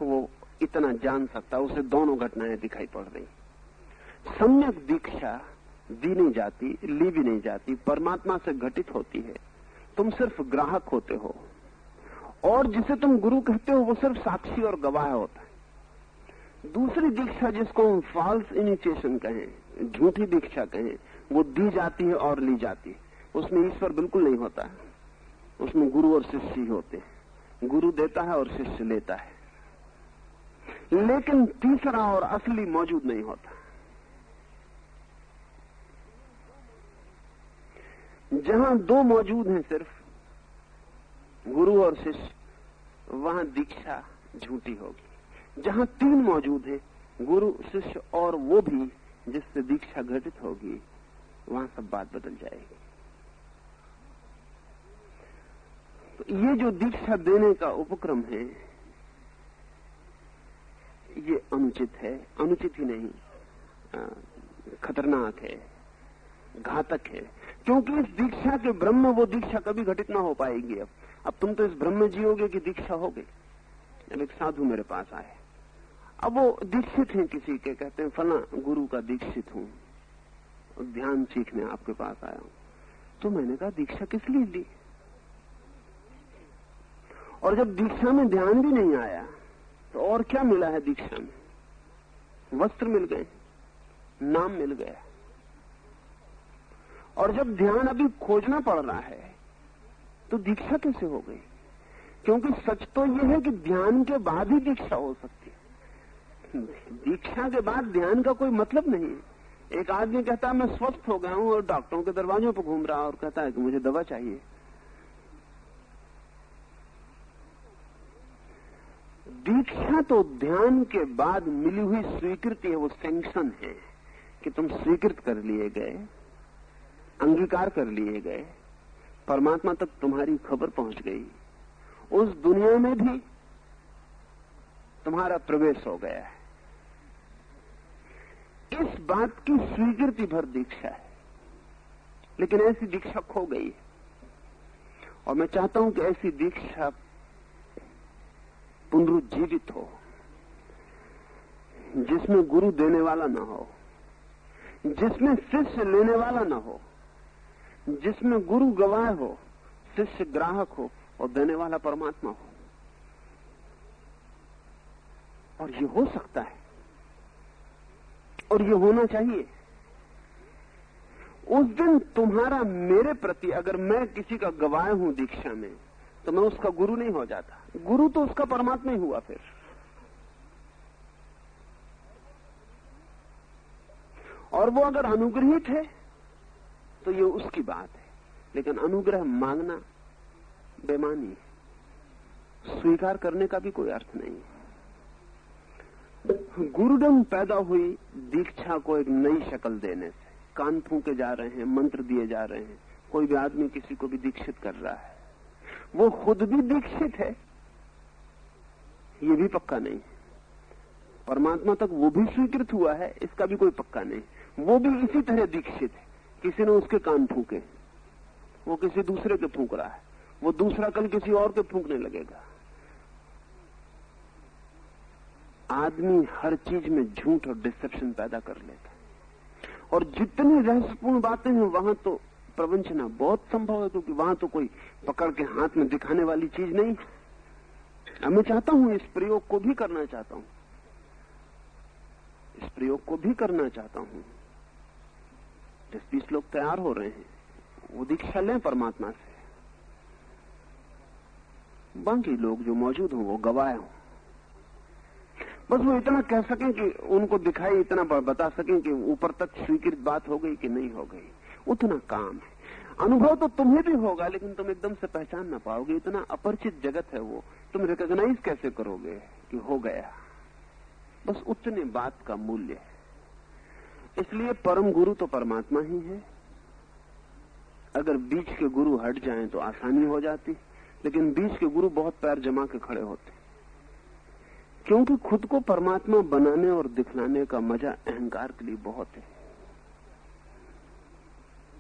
वो इतना जान सकता, उसे दोनों घटनाएँ दिखाई पड़ रही। सम्यक दीक्षा दी नहीं जाती, ली भी नहीं जाती, परमात्मा से घटित होती है। तुम सिर्फ़ ग्राहक होते हो। और जिसे तुम गुरु कहते हो, वो सिर्फ़ साक्षी और गवाह होता है। दूसरी दीक्षा जिसको हम फॉल्स इनिशिएशन कहें, झूठी दीक्षा कहें, वो दी जाती है और ली जाती है। उसमें ईश्वर बिल्कुल नहीं होता। है उसमें गुरु और शिष्य ही होते हैं। गुरु देता है और शिष्य लेता है। लेकिन तीसरा और असली मौजूद नहीं होता। जहाँ दो मौजूद हैं सिर्फ़, गुरु और शिष्य, वहाँ दीक्षा झूठी होगी। जहाँ तीन मौजूद हैं, गुरु, शिष्य और वो भी, जिससे दीक्षा घटित होगी, वहाँ सब बात बदल जाएगी। तो ये जो दीक्षा देने का उपक्रम है, ये अनुचित है। अनुचित ही नहीं खतरनाक है, घातक है। क्योंकि इस दीक्षा के ब्रह्म, वो दीक्षा कभी घटित ना हो पाएगी अब। अब तुम तो इस ब्रह्म जियोगे कि दीक्षा हो गई अब एक साधु मेरे पास आए। अब वो दीक्षित हैं किसी के, कहते हैं, फला गुरु का दीक्षित हूँ। ध्यान सीखने आपके पास आया हूँ। तो मैंने कहा, दीक्षा किस लिए ली? और जब दीक्षा में ध्यान भी नहीं आया तो और क्या मिला है दीक्षा में? वस्त्र मिल गए, नाम मिल गया। और जब ध्यान अभी खोजना पड़ रहा है तो दीक्षा कैसे हो गई? क्योंकि सच तो यह है कि ध्यान के बाद ही दीक्षा हो सकती है। दीक्षा के बाद ध्यान का कोई मतलब नहीं है। एक आदमी कहता है, मैं स्वस्थ हो गया हूँ और डॉक्टरों के दरवाजों पर घूम रहा और कहता है कि मुझे दवा चाहिए। दीक्षा तो ध्यान के बाद मिली हुई स्वीकृति है, वो सेंक्शन है कि तुम स्वीकृत कर लिए गए। अंगीकार कर लिए गए। परमात्मा तक तुम्हारी खबर पहुँच गई। उस दुनिया में भी तुम्हारा प्रवेश हो गया है। इस बात की स्वीकृति भर दीक्षा है। लेकिन ऐसी दीक्षा खो गई है। और मैं चाहता हूँ कि ऐसी दीक्षा पुनरुज्जीवित हो, जिसमें गुरु देने वाला ना हो, जिसमें शिष्य लेने वाला ना हो। जिसमें गुरु गवाह हो, शिष्य ग्राहक हो और देने वाला परमात्मा हो। और ये हो सकता है। और ये होना चाहिए। उस दिन तुम्हारा मेरे प्रति अगर मैं किसी का गवाह हूँ दीक्षा में तो मैं उसका गुरु नहीं हो जाता। गुरु तो उसका परमात्मा ही हुआ फिर। और वो अगर अनुग्रहित है तो ये उसकी बात है। लेकिन अनुग्रह मांगना बेमानी है। स्वीकार करने का भी कोई अर्थ नहीं है। गुरुडम पैदा हुई दीक्षा को एक नई शक्ल देने से। कान फूके जा रहे हैं, मंत्र दिए जा रहे हैं। कोई भी आदमी किसी को भी दीक्षित कर रहा है। वो खुद भी दीक्षित है। ये भी पक्का नहीं परमात्मा तक वो भी स्वीकृत हुआ है, इसका भी कोई पक्का नहीं वो भी इसी तरह दीक्षित है। किसी ने उसके कान फूके। वो किसी दूसरे के फूक रहा है। वो दूसरा कल किसी और के फूकने लगेगा। आदमी हर चीज़ में झूठ और डिसेप्शन पैदा कर लेता और जितनी रहस्यपूर्ण बातें हैं, वहाँ तो प्रवंचना बहुत संभव है, क्योंकि वहाँ तो कोई पकड़ के हाथ में दिखाने वाली चीज़ नहीं अब मैं चाहता हूँ, इस प्रयोग को भी करना चाहता हूँ। इस प्रयोग को भी करना चाहता हूँ। दस बीस लोग तैयार हो रहे हैं। वो दीक्षा लें परमात्मा से। बाकी लोग जो मौजूद हों, वो गवाह हों। बस वो इतना कह सकें कि उनको दिखाई, इतना बता सकें कि ऊपर तक स्वीकृत बात हो गई कि नहीं हो गई। उतना काम है। अनुभव तो तुम्हें भी होगा, लेकिन तुम एकदम से पहचान ना पाओगे। इतना अपरिचित जगत है वो। तुम रिकॉग्नाइज कैसे करोगे कि हो गया? बस उतने बात का मूल्य है। इसलिए परम गुरु तो परमात्मा ही है। अगर बीच के गुरु हट जाएँ तो आसानी हो जाती, लेकिन बीच के गुरु बहुत पैर जमा के खड़े होते। क्योंकि खुद को परमात्मा बनाने और दिखलाने का मज़ा अहंकार के लिए बहुत है।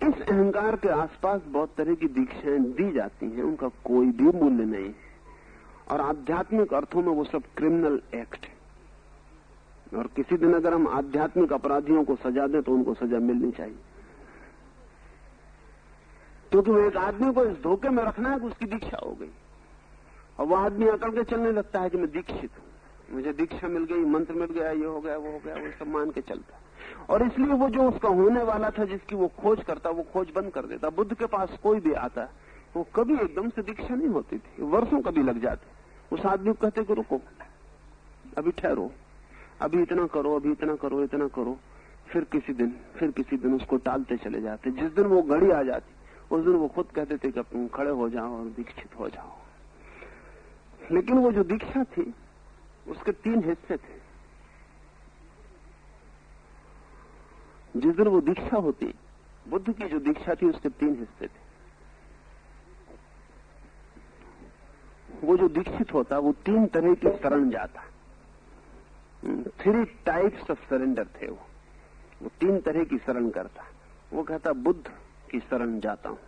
इस अहंकार के आसपास बहुत तरह की दीक्षाएँ दी जाती हैं, उनका कोई भी मूल्य नहीं है। और आध्यात्मिक अर्थों में वो सब क्रिमिनल एक्ट है। और किसी दिन अगर हम आध्यात्मिक अपराधियों को सजा दें तो उनको सजा मिलनी चाहिए। क्योंकि वो एक आदमी को इस धोखे में रखना है कि उसकी दीक्षा हो गई। और वो आदमी अकड़ के चलने लगता है कि मैं दीक्षित हूँ। मुझे दीक्षा मिल गई, मंत्र मिल गया, ये हो गया, वो हो गया, वो सब मान के चलता और इसलिए वो जो उसका होने वाला था, जिसकी वो खोज करता, वो खोज बंद कर देता। बुद्ध के पास कोई भी आता, वो कभी एकदम से दीक्षा नहीं होती थी। वर्षों कभी लग जाते। उस आदमी को कहते कि रुको अभी ठहरो। अभी इतना करो, अभी इतना करो इतना करो। फिर किसी दिन, फिर किसी दिन उसको टालते चले जाते। जिस दिन वो घड़ी आ जाती, उस दिन वो खुद कहते थे कि तुम खड़े हो जाओ और दीक्षित हो जाओ। लेकिन वो जो दीक्षा थी, उसके तीन हिस्से थे। जिस दिन वो दीक्षा होती, बुद्ध की जो दीक्षा थी, उसके तीन हिस्से थे। वो जो दीक्षित होता, वो तीन तरह की शरण जाता। थ्री टाइप्स ऑफ़ सरेंडर थे वो। वो तीन तरह की शरण करता। वो कहता, बुद्ध की शरण जाता हूँ।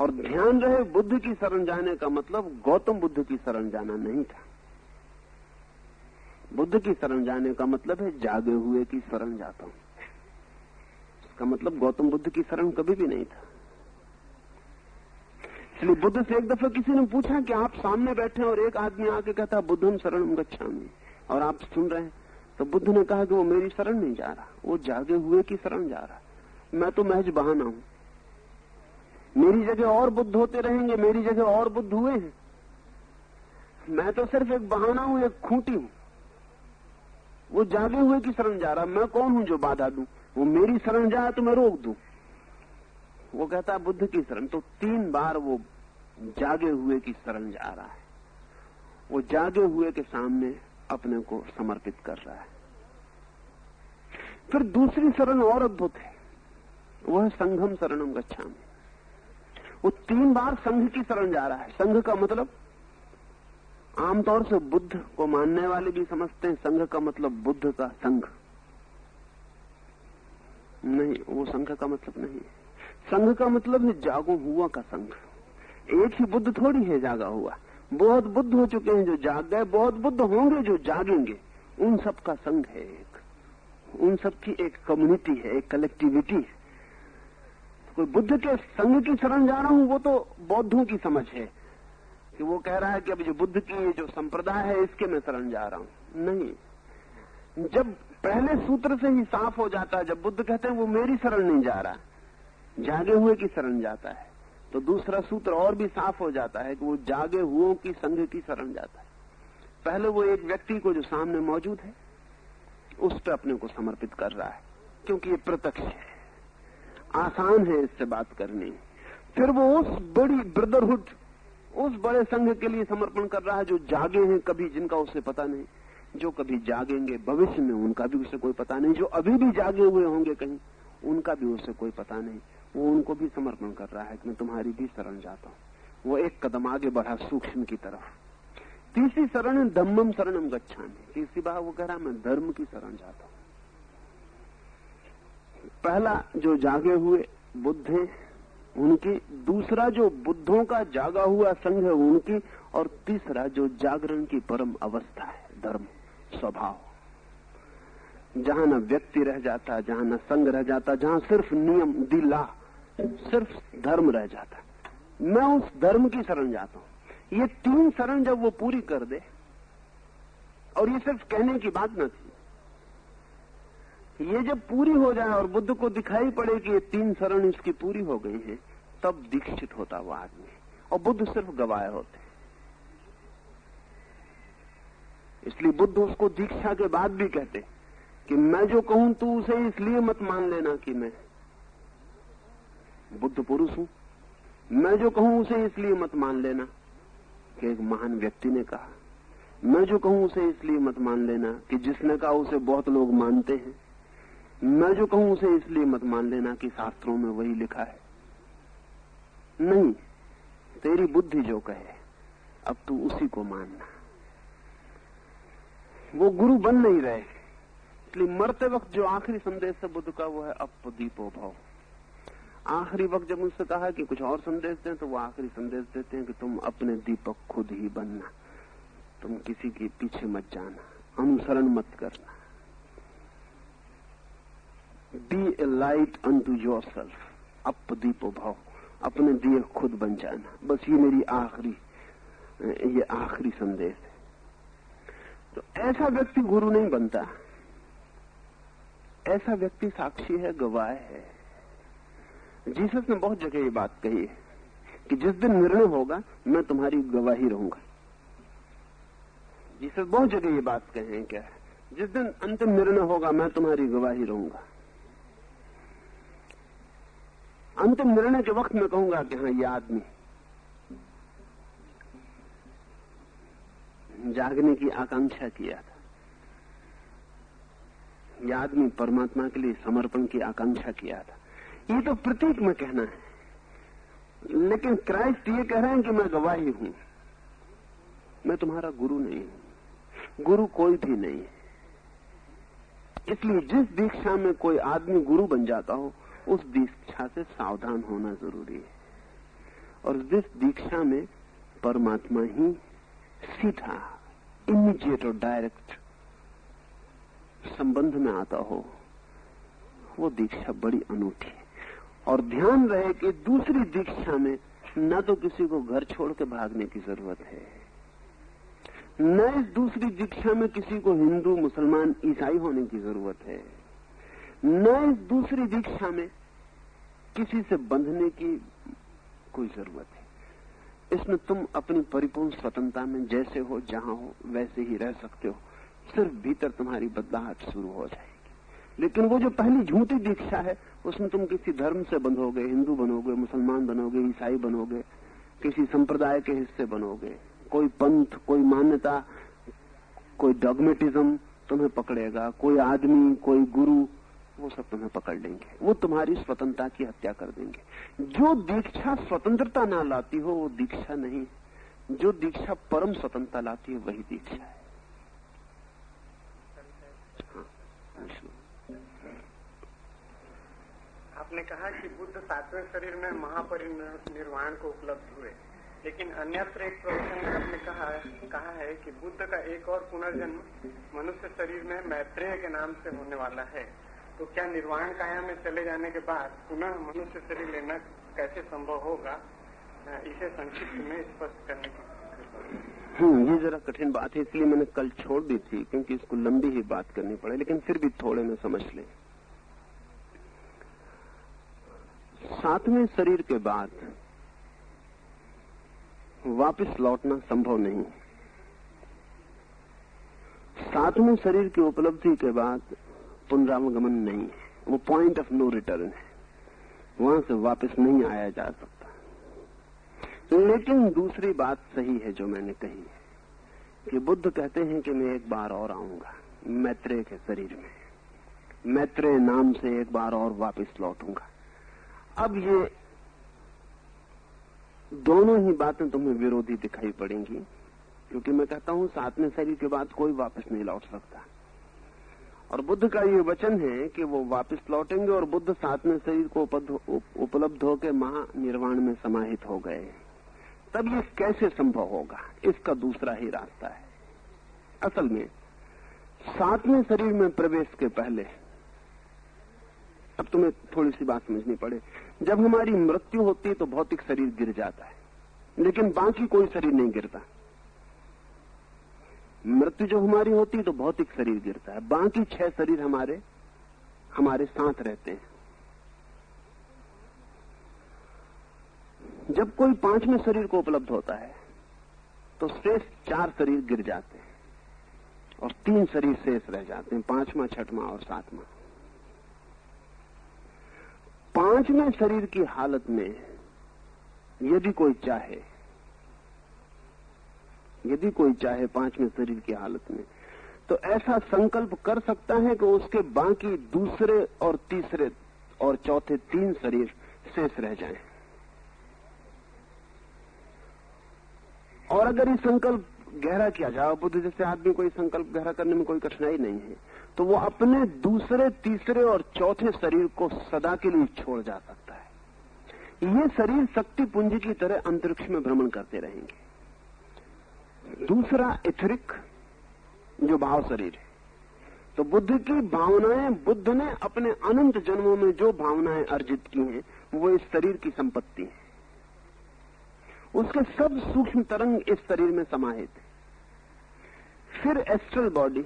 और ध्यान रहे, बुद्ध की शरण जाने का मतलब गौतम बुद्ध की शरण जाना नहीं था। बुद्ध की शरण जाने का मतलब है जागे हुए की शरण जाता हूँ। इसका मतलब गौतम बुद्ध की शरण कभी भी नहीं था। इसलिए बुद्ध से एक दफ़ा किसी ने पूछा कि आप सामने बैठे और एक आदमी आके कहता, बुद्धम शरण गच्छा गच्छामी। और आप सुन रहे हैं। तो बुद्ध ने कहा कि वो मेरी शरण नहीं जा रहा, वो जागे हुए की शरण जा रहा। मैं तो महज बहाना हूँ। मेरी जगह और बुद्ध होते रहेंगे, मेरी जगह और बुद्ध हुए हैं। मैं तो सिर्फ़ एक बहाना हूँ, एक खूंटी हूँ। वो जागे हुए की शरण जा रहा, मैं कौन हूँ जो बाधा दू? वो मेरी शरण जाए तो मैं रोक दू। वो कहता, बुद्ध की शरण। तो तीन बार वो जागे हुए की शरण जा रहा है। वो जागे हुए के सामने अपने को समर्पित कर रहा है। फिर दूसरी शरण और अद्भुत है। वह संघम शरणम गच्छाम। वो तीन बार संघ की शरण जा रहा है। संघ का मतलब आमतौर से बुद्ध को मानने वाले भी समझते हैं। संघ का मतलब बुद्ध का संघ। नहीं, वो संघ का मतलब नहीं संघ का मतलब है जागो हुआ का संघ। एक ही बुद्ध थोड़ी है, जागा हुआ। बहुत बुद्ध हो चुके हैं जो जाग गए, बहुत बुद्ध होंगे जो जागेंगे। उन सब का संघ है एक। उन सब की एक कम्युनिटी है, एक कलेक्टिविटी है। कोई बुद्ध के संघ की शरण जा रहा हूँ, वो तो बौद्धों की समझ है। कि वो कह रहा है कि अब जो बुद्ध की जो संप्रदाय है, इसके मैं शरण जा रहा हूँ। नहीं। जब पहले सूत्र से ही साफ़ हो जाता है, जब बुद्ध कहते हैं, वो मेरी शरण नहीं जा रहा। जागे हुए की शरण जाता है। तो दूसरा सूत्र और भी साफ़ हो जाता है कि वो जागे हुओं की संघ की शरण जाता है। पहले वो एक व्यक्ति को जो सामने मौजूद है, उस पर अपने को समर्पित कर रहा है, क्योंकि ये प्रत्यक्ष है। आसान है इससे बात करनी। फिर वो उस बड़ी ब्रदरहुड, उस बड़े संघ के लिए समर्पण कर रहा है, जो जागे हैं कभी, जिनका उसे पता नहीं। जो कभी जागेंगे, भविष्य में उनका भी उसे कोई पता नहीं। जो अभी भी जागे हुए होंगे कहीं, उनका भी उसे कोई पता नहीं। वो उनको भी समर्पण कर रहा है कि मैं तुम्हारी भी शरण जाता हूँ। वो एक कदम आगे बढ़ा सूक्ष्म की तरफ़। तीसरी शरण धम्मम शरणम गच्छामी। तीसरी बात वो कह रहा, मैं धर्म की शरण जाता हूँ। पहला जो जागे हुए बुद्ध हैं, उनकी दूसरा जो बुद्धों का जागा हुआ संघ है उनकी, और तीसरा जो जागरण की परम अवस्था है, धर्म, स्वभाव। जहाँ न व्यक्ति रह जाता, जहाँ न संघ रह जाता, जहाँ सिर्फ़ नियम, दिला, सिर्फ़ धर्म रह जाता। मैं उस धर्म की शरण जाता हूँ। ये तीन शरण जब वो पूरी कर दे, और ये सिर्फ़ कहने की बात न थी, ये जब पूरी हो जाए और बुद्ध को दिखाई पड़े कि ये तीन शरण इसकी पूरी हो गई है, तब दीक्षित होता वो आदमी। और बुद्ध सिर्फ़ गवाए होते। इसलिए बुद्ध उसको दीक्षा के बाद भी कहते कि मैं जो कहूँ, तू उसे इसलिए मत मान लेना कि मैं बुद्ध पुरुष हूँ। मैं जो कहूँ, उसे इसलिए मत मान लेना कि एक महान व्यक्ति ने कहा। मैं जो कहूँ, उसे इसलिए मत मान लेना कि जिसने कहा, उसे बहुत लोग मानते हैं। मैं जो कहूँ, उसे इसलिए मत मान लेना कि शास्त्रों में वही लिखा है। नहीं, तेरी बुद्धि जो कहे, अब तू उसी को मानना। वो गुरु बन नहीं रहे। इसलिए मरते वक्त जो आखिरी संदेश है बुद्ध का, वो है अप दीपो भाव। आखिरी वक्त जब उनसे कहा कि कुछ और संदेश दें तो वो आखिरी संदेश देते हैं कि तुम अपने दीपक खुद ही बनना। तुम किसी के पीछे मत जाना, अनुसरण मत करना। Be a light unto yourself up दीपो भाव। अपने दिए खुद बन जाना। बस ये मेरी आखिरी, ये आखिरी संदेश है। तो ऐसा व्यक्ति गुरु नहीं बनता। ऐसा व्यक्ति साक्षी है, गवाह है। जीसस ने बहुत जगह ये बात कही है कि जिस दिन निर्णय होगा, मैं तुम्हारी गवाही रहूँगा। जीसस बहुत जगह ये बात कहे हैं क्या? जिस दिन अंतिम निर्णय होगा, मैं तुम्हारी गवाही रहूँगा। अंतिम निर्णय के वक्त मैं कहूँगा कि हाँ ये आदमी जागने की आकांक्षा किया था। यह आदमी परमात्मा के लिए समर्पण की आकांक्षा किया था। ये तो प्रतीक में कहना है। लेकिन क्राइस्ट ये कह रहे हैं कि मैं गवाही हूँ। मैं तुम्हारा गुरु नहीं हूँ। गुरु कोई भी नहीं है। इसलिए जिस दीक्षा में कोई आदमी गुरु बन जाता हो, उस दीक्षा से सावधान होना ज़रूरी है। और जिस दीक्षा में परमात्मा ही सीधा इमीडिएट और डायरेक्ट संबंध में आता हो, वो दीक्षा बड़ी अनूठी और ध्यान रहे कि दूसरी दीक्षा में न तो किसी को घर छोड़ के भागने की ज़रूरत है। न इस दूसरी दीक्षा में किसी को हिंदू, मुसलमान, ईसाई होने की ज़रूरत है। न इस दूसरी दीक्षा में किसी से बंधने की कोई ज़रूरत है। इसमें तुम अपनी परिपूर्ण स्वतंत्रता में जैसे हो, जहाँ हो, वैसे ही रह सकते हो। सिर्फ़ भीतर तुम्हारी बदलाहट शुरू हो जाएगी। लेकिन वो जो पहली झूठी दीक्षा है, उसमें तुम किसी धर्म से बंधोगे हिंदू बनोगे, मुसलमान बनोगे, ईसाई बनोगे, किसी संप्रदाय के हिस्से बनोगे। कोई पंथ, कोई मान्यता, कोई डॉगमेटिज्म तुम्हें पकड़ेगा, कोई आदमी, कोई गुरु, वो सब तुम्हें पकड़ लेंगे। वो तुम्हारी स्वतंत्रता की हत्या कर देंगे। जो दीक्षा स्वतंत्रता ना लाती हो, वो दीक्षा नहीं। जो दीक्षा परम स्वतंत्रता लाती है, वही दीक्षा है। आपने कहा कि बुद्ध सातवें शरीर में महापरिनिर्वाण को उपलब्ध हुए। लेकिन अन्यत्र एक प्रवचन में आपने कहा कहा है कि बुद्ध का एक और पुनर्जन्म मनुष्य शरीर में मैत्रेय के नाम से होने वाला है। तो क्या निर्वाण काया में चले जाने के बाद पुनः मनुष्य शरीर लेना कैसे संभव होगा? इसे संक्षिप्त में स्पष्ट करने की हम्म ये जरा कठिन बात है, इसलिए मैंने कल छोड़ दी थी, क्योंकि इसको लंबी ही बात करनी पड़े, लेकिन फिर भी थोड़े में समझ ले। सातवें शरीर के बाद वापस लौटना संभव नहीं। सातवें शरीर की उपलब्धि के बाद पुनरावगमन नहीं है, वो पॉइंट ऑफ़ नो रिटर्न है। वहाँ से वापस नहीं आया जा सकता। लेकिन दूसरी बात सही है जो मैंने कही कि बुद्ध कहते हैं कि मैं एक बार और आऊँगा, मैत्रेय के शरीर में। मैत्रेय नाम से एक बार और वापस लौटूँगा। अब ये दोनों ही बातें तुम्हें विरोधी दिखाई पड़ेंगी, क्योंकि मैं कहता हूँ, सातवें शरीर के बाद कोई वापस नहीं लौट सकता। और बुद्ध का ये वचन है कि वो वापस लौटेंगे और बुद्ध सातवें शरीर को उपलब्ध होकर महानिर्वाण में समाहित हो गए। तब ये कैसे संभव होगा? इसका दूसरा ही रास्ता है। असल में, सातवें शरीर में प्रवेश के पहले, अब तुम्हें थोड़ी सी बात समझनी पड़े। जब हमारी मृत्यु होती है तो भौतिक शरीर गिर जाता है, लेकिन बाकी कोई शरीर नहीं गिरता। मृत्यु जो हमारी होती है तो भौतिक शरीर गिरता है। बाकी छह शरीर हमारे हमारे साथ रहते हैं। जब कोई पाँचवें शरीर को उपलब्ध होता है तो शेष चार शरीर गिर जाते हैं और तीन शरीर शेष रह जाते हैं, पांचवा, छठवा और सातवां पाँचवें शरीर की हालत में यदि कोई चाहे यदि कोई चाहे पाँचवें शरीर की हालत में तो ऐसा संकल्प कर सकता है कि उसके बाकी दूसरे और तीसरे और चौथे तीन शरीर शेष रह जाएँ। और अगर ये संकल्प गहरा किया जाए बुद्ध जैसे आदमी कोई संकल्प गहरा करने में कोई कठिनाई नहीं है तो वो अपने दूसरे, तीसरे और चौथे शरीर को सदा के लिए छोड़ जा सकता है। ये शरीर शक्ति पुंज की तरह अंतरिक्ष में भ्रमण करते रहेंगे। दूसरा इथरिक, जो भाव शरीर है। तो बुद्ध की भावनाएँ, बुद्ध ने अपने अनंत जन्मों में जो भावनाएँ अर्जित की हैं, वो इस शरीर की संपत्ति है। उसके सब सूक्ष्म तरंग इस शरीर में समाहित है। फिर एस्ट्रल बॉडी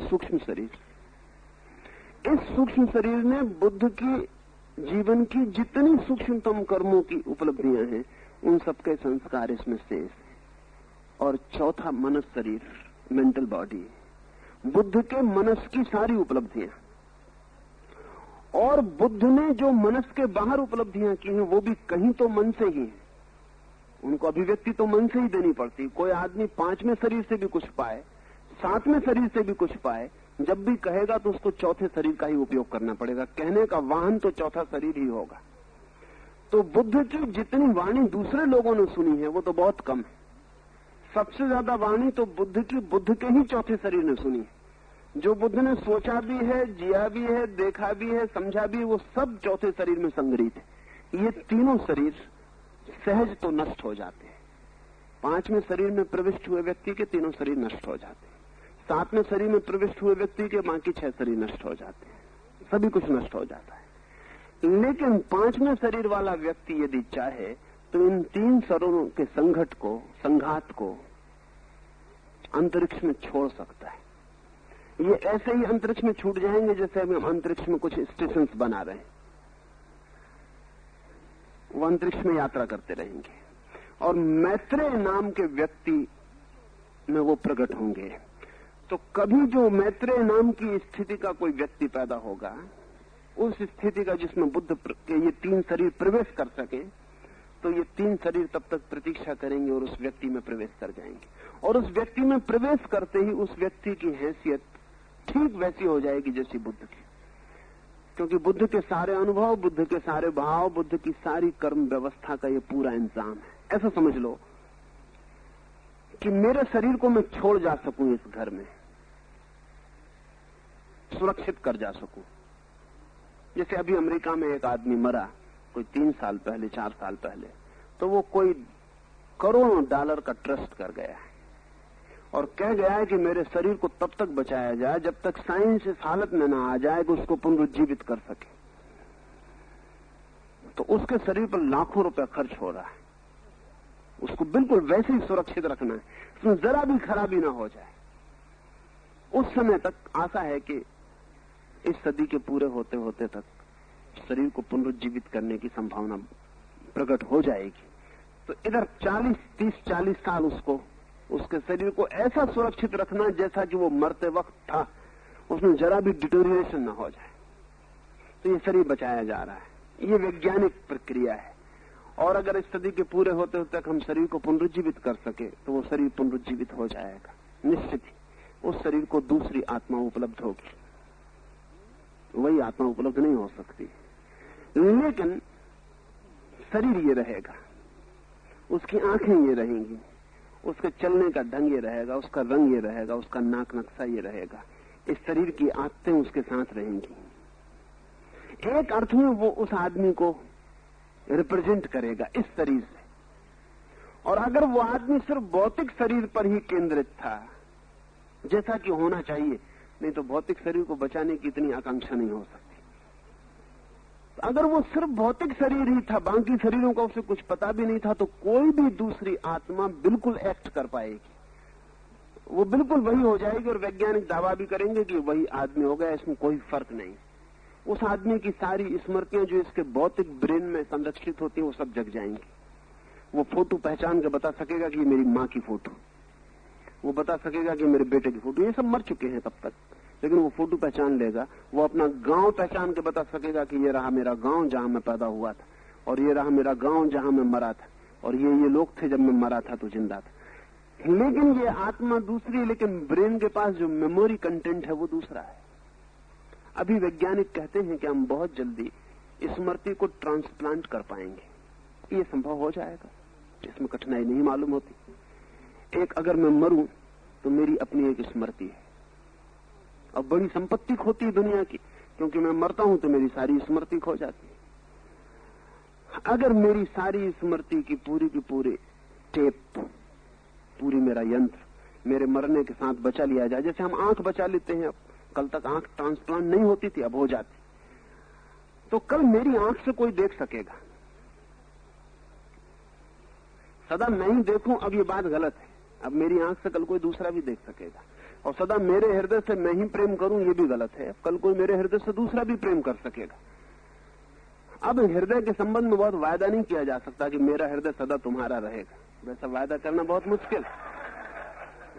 सूक्ष्म शरीर। इस सूक्ष्म शरीर ने बुद्ध की जीवन की जितनी सूक्ष्मतम कर्मों की उपलब्धियाँ हैं, उन सबके संस्कार इसमें शेष और चौथा मनस शरीर मेंटल बॉडी बुद्ध के मनस की सारी उपलब्धियाँ। और बुद्ध ने जो मनस के बाहर उपलब्धियाँ की हैं, वो भी कहीं तो मन से ही है। उनको अभिव्यक्ति तो मन से ही देनी पड़ती। कोई आदमी पाँचवें शरीर से भी कुछ पाए, सातवें शरीर से भी कुछ पाए, जब भी कहेगा तो उसको चौथे शरीर का ही उपयोग करना पड़ेगा। कहने का वाहन तो चौथा शरीर ही होगा। तो बुद्ध की जितनी वाणी दूसरे लोगों ने सुनी है, वो तो बहुत कम है। सबसे ज़्यादा वाणी तो बुद्ध की, बुद्ध के ही चौथे शरीर ने सुनी है। जो बुद्ध ने सोचा भी है, जिया भी है, देखा भी है, समझा भी है, वो सब चौथे शरीर में संग्रहित है। ये तीनों शरीर सहज तो नष्ट हो जाते हैं। पाँचवें शरीर में प्रविष्ट हुए व्यक्ति के तीनों शरीर नष्ट हो जाते हैं। सातवें शरीर में प्रविष्ट हुए व्यक्ति के बाकी छह शरीर नष्ट हो जाते हैं। सभी कुछ नष्ट हो जाता है। लेकिन पाँचवें शरीर वाला व्यक्ति यदि चाहे तो इन तीन शरीरों के संघट को, संघात को अंतरिक्ष में छोड़ सकता है। ये ऐसे ही अंतरिक्ष में छूट जाएँगे जैसे अभी हम अंतरिक्ष में कुछ स्टेशन बना रहे हैं। वो अंतरिक्ष में यात्रा करते रहेंगे। और मैत्रेय नाम के व्यक्ति में वो प्रकट होंगे। तो कभी जो मैत्रेय नाम की स्थिति का कोई व्यक्ति पैदा होगा, उस स्थिति का जिसमें बुद्ध के ये तीन शरीर प्रवेश कर सके तो ये तीन शरीर तब तक प्रतीक्षा करेंगे और उस व्यक्ति में प्रवेश कर जाएँगे। और उस व्यक्ति में प्रवेश करते ही उस व्यक्ति की हैसियत ठीक वैसी हो जाएगी जैसी बुद्ध की। क्योंकि बुद्ध के सारे अनुभव, बुद्ध के सारे भाव, बुद्ध की सारी कर्म व्यवस्था का ये पूरा इंतज़ाम है। ऐसा समझ लो कि मेरे शरीर को मैं छोड़ जा सकूँ इस घर में। सुरक्षित कर जा सकूँ। जैसे अभी अमेरिका में एक आदमी मरा, कोई तीन साल पहले, चार साल पहले तो वो कोई करोड़ों डॉलर का ट्रस्ट कर गया। है और कह गया है कि मेरे शरीर को तब तक बचाया जाए जब तक साइंस इस हालत में ना आ जाए कि उसको पुनरुज्जीवित कर सके। तो उसके शरीर पर लाखों रुपया खर्च हो रहा है। उसको बिल्कुल वैसे ही सुरक्षित रखना है, उसमें जरा भी खराबी ना हो जाए। उस समय तक आशा है कि इस सदी के पूरे होते होते तक शरीर को पुनरुज्जीवित करने की संभावना प्रकट हो जाएगी। तो इधर 40 30 40 साल उसको उसके शरीर को ऐसा सुरक्षित रखना जैसा कि वो मरते वक्त था। उसमें जरा भी डिटोरिएशन ना हो जाए। तो ये शरीर बचाया जा रहा है। ये वैज्ञानिक प्रक्रिया है। और अगर इस सदी के पूरे होते होते तक हम शरीर को पुनरुज्जीवित कर सके तो वो शरीर पुनरुज्जीवित हो जाएगा। निश्चित ही, उस शरीर को दूसरी आत्मा उपलब्ध होगी। वही आत्मा उपलब्ध नहीं हो सकती। लेकिन शरीर ये रहेगा। उसकी आँखें ये रहेंगी। उसके चलने का ढंग ये रहेगा, उसका रंग ये रहेगा, उसका नाक नक्शा ये रहेगा। इस शरीर की आदतें उसके साथ रहेंगी। एक अर्थ में वो उस आदमी को रिप्रेजेंट करेगा इस शरीर से। और अगर वो आदमी सिर्फ़ भौतिक शरीर पर ही केंद्रित था, जैसा कि होना चाहिए, नहीं तो भौतिक शरीर को बचाने की इतनी आकांक्षा नहीं हो सकती। अगर वो सिर्फ़ भौतिक शरीर ही था, बाकी शरीरों का उसे कुछ पता भी नहीं था तो कोई भी दूसरी आत्मा बिल्कुल एक्ट कर पाएगी। वो बिल्कुल वही हो जाएगी और वैज्ञानिक दावा भी करेंगे कि वही आदमी हो गया, इसमें कोई फ़र्क नहीं। उस आदमी की सारी स्मृतियाँ जो इसके भौतिक ब्रेन में संरक्षित होती है, वो सब जग जाएँगी। वो फ़ोटो पहचान के बता सकेगा कि मेरी माँ की फ़ोटो। वो बता सकेगा कि मेरे बेटे की फ़ोटो। ये सब मर चुके हैं तब तक। लेकिन वो फ़ोटो पहचान लेगा। वो अपना गाँव पहचान के बता सकेगा कि ये रहा मेरा गाँव जहाँ मैं पैदा हुआ था और ये रहा मेरा गाँव जहाँ मैं मरा था और ये ये लोग थे जब मैं मरा था तो ज़िंदा था। लेकिन ये आत्मा दूसरी लेकिन ब्रेन के पास जो मेमोरी कंटेंट है वो दूसरा है। अभी वैज्ञानिक कहते हैं कि हम बहुत जल्दी स्मृति को ट्रांसप्लांट कर पाएँगे। ये संभव हो जाएगा। इसमें कठिनाई नहीं मालूम होती। एक अगर मैं मरूं तो मेरी अपनी एक स्मृति है। अब बड़ी संपत्ति खोती है दुनिया की। क्योंकि मैं मरता हूँ तो मेरी सारी स्मृति खो जाती है। अगर मेरी सारी स्मृति की पूरी की पूरी टेप, पूरी मेरा यंत्र मेरे मरने के साथ बचा लिया जाए, जैसे हम आँख बचा लेते हैं, अब कल तक आँख ट्रांसप्लांट नहीं होती थी, अब हो जाती। तो कल मेरी आँख से कोई देख सकेगा। सदा मैं ही देखूँ, अब ये बात गलत है। अब मेरी आँख से कल कोई दूसरा भी देख सकेगा। और सदा मेरे हृदय से मैं ही प्रेम करूँ, ये भी गलत है। कल कोई मेरे हृदय से दूसरा भी प्रेम कर सकेगा। अब हृदय के संबंध में बहुत वायदा नहीं किया जा सकता कि मेरा हृदय सदा तुम्हारा रहेगा। वैसा वायदा करना बहुत मुश्किल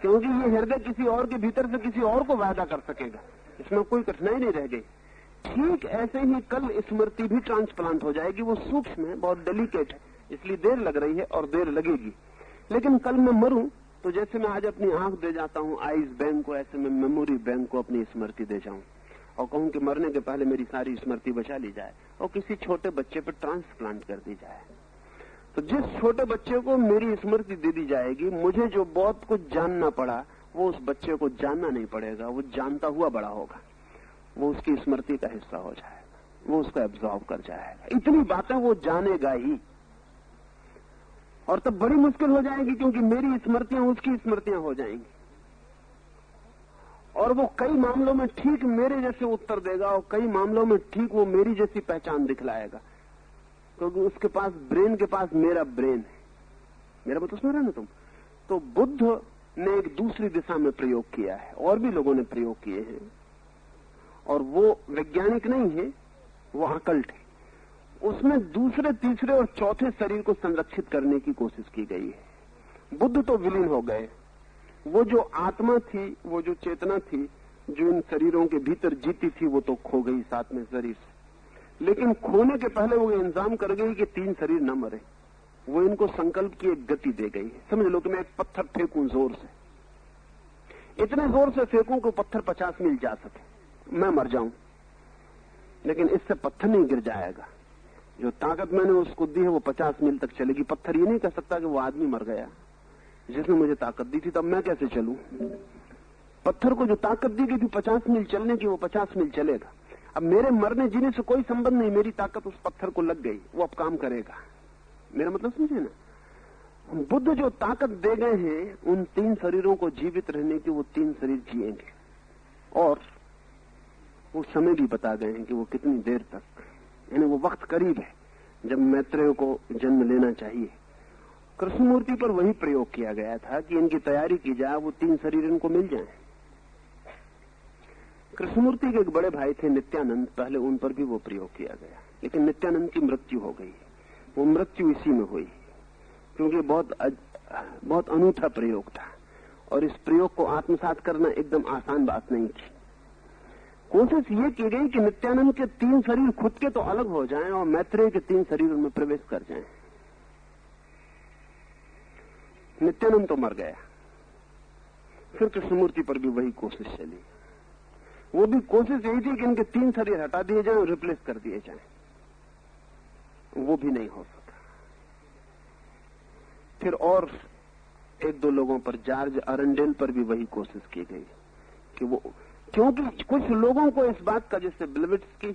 क्योंकि ये हृदय किसी और के भीतर से किसी और को वायदा कर सकेगा। इसमें कोई कठिनाई नहीं रह गई। ठीक ऐसे ही कल स्मृति भी ट्रांसप्लांट हो जाएगी। वो सूक्ष्म है, बहुत डेलिकेट है। इसलिए देर लग रही है और देर लगेगी। लेकिन कल मैं मरूं तो जैसे मैं आज अपनी आँख दे जाता हूँ आइस बैंक को, ऐसे में मेमोरी बैंक को अपनी स्मृति दे जाऊँ। और कहूँ कि मरने के पहले मेरी सारी स्मृति बचा ली जाए और किसी छोटे बच्चे पर ट्रांसप्लांट कर दी जाए। तो जिस छोटे बच्चे को मेरी स्मृति दे दी जाएगी, मुझे जो बहुत कुछ जानना पड़ा, वो उस बच्चे को जानना नहीं पड़ेगा, वो जानता हुआ बड़ा होगा। वो उसकी स्मृति का हिस्सा हो जाएगा, वो उसको एब्जॉर्व कर जाएगा। इतनी बातें वो जानेगा ही। और तब बड़ी मुश्किल हो जाएगी क्योंकि मेरी स्मृतियाँ उसकी स्मृतियाँ हो जाएँगी। और वो कई मामलों में ठीक मेरे जैसे उत्तर देगा और कई मामलों में ठीक वो मेरी जैसी पहचान दिखलाएगा। क्योंकि उसके पास ब्रेन के पास मेरा ब्रेन है। मेरा बात सुन रहे ना तुम? तो बुद्ध ने एक दूसरी दिशा में प्रयोग किया है, और भी लोगों ने प्रयोग किए हैं। और वो वैज्ञानिक नहीं है, वो अकल्ट है। उसमें दूसरे, तीसरे और चौथे शरीर को संरक्षित करने की कोशिश की गई है। बुद्ध तो विलीन हो गए। वो जो आत्मा थी, वो जो चेतना थी, जो इन शरीरों के भीतर जीती थी, वो तो खो गई साथ में शरीर से। लेकिन खोने के पहले वो इंतज़ाम कर गई कि तीन शरीर न मरे। वो इनको संकल्प की एक गति दे गई समझ लो कि मैं एक पत्थर फेंकूं ज़ोर से। इतने ज़ोर से फेंकूं कि पत्थर पचास मील जा सके। मैं मर जाऊँ। लेकिन इससे पत्थर नहीं गिर जाएगा। जो ताकत मैंने उसको दी है, वो पचास मील तक चलेगी। पत्थर ये नहीं कह सकता कि वो आदमी मर गया। जिसने मुझे ताकत दी थी तब मैं कैसे चलू? पत्थर को जो ताकत दी गई थी, पचास मील चलने की, वो पचास मील चलेगा अब मेरे मरने जीने से कोई संबंध नहीं, मेरी ताकत उस पत्थर को लग गई। वो अब काम करेगा। मेरा मतलब समझे ना? बुद्ध जो ताकत दे गए हैं, उन तीन शरीरों को जीवित रहने की, वो तीन शरीर जिएँगे। और वो समय भी बता गए हैं कि वो कितनी देर तक यानी वो वक्त करीब है, जब मैत्रेय को जन्म लेना चाहिए। कृष्णमूर्ति पर वही प्रयोग किया गया था कि इनकी तैयारी की जाए, वो तीन शरीर इनको मिल जाए। कृष्णमूर्ति के एक बड़े भाई थे नित्यानंद, पहले उन पर भी वो प्रयोग किया गया। लेकिन नित्यानंद की मृत्यु हो गई। वो मृत्यु इसी में हुई, क्योंकि बहुत बहुत अनूठा प्रयोग था, और इस प्रयोग को आत्मसात करना एकदम आसान बात नहीं थी। कोशिश ये की गई कि नित्यानंद के तीन शरीर खुद के तो अलग हो जाएँ और मैत्रेय के तीन शरीर में प्रवेश कर जाएँ। नित्यानंद तो मर गया फिर कृष्णमूर्ति पर भी वही कोशिश चली वो भी कोशिश यही थी कि इनके तीन शरीर हटा दिए जाएँ और रिप्लेस कर दिए जाएँ। वो भी नहीं हो सका फिर और एक दो लोगों पर, जॉर्ज अरंडेल पर भी वही कोशिश की गई कि वो क्योंकि कुछ लोगों को इस बात का जैसे ब्लविट्स की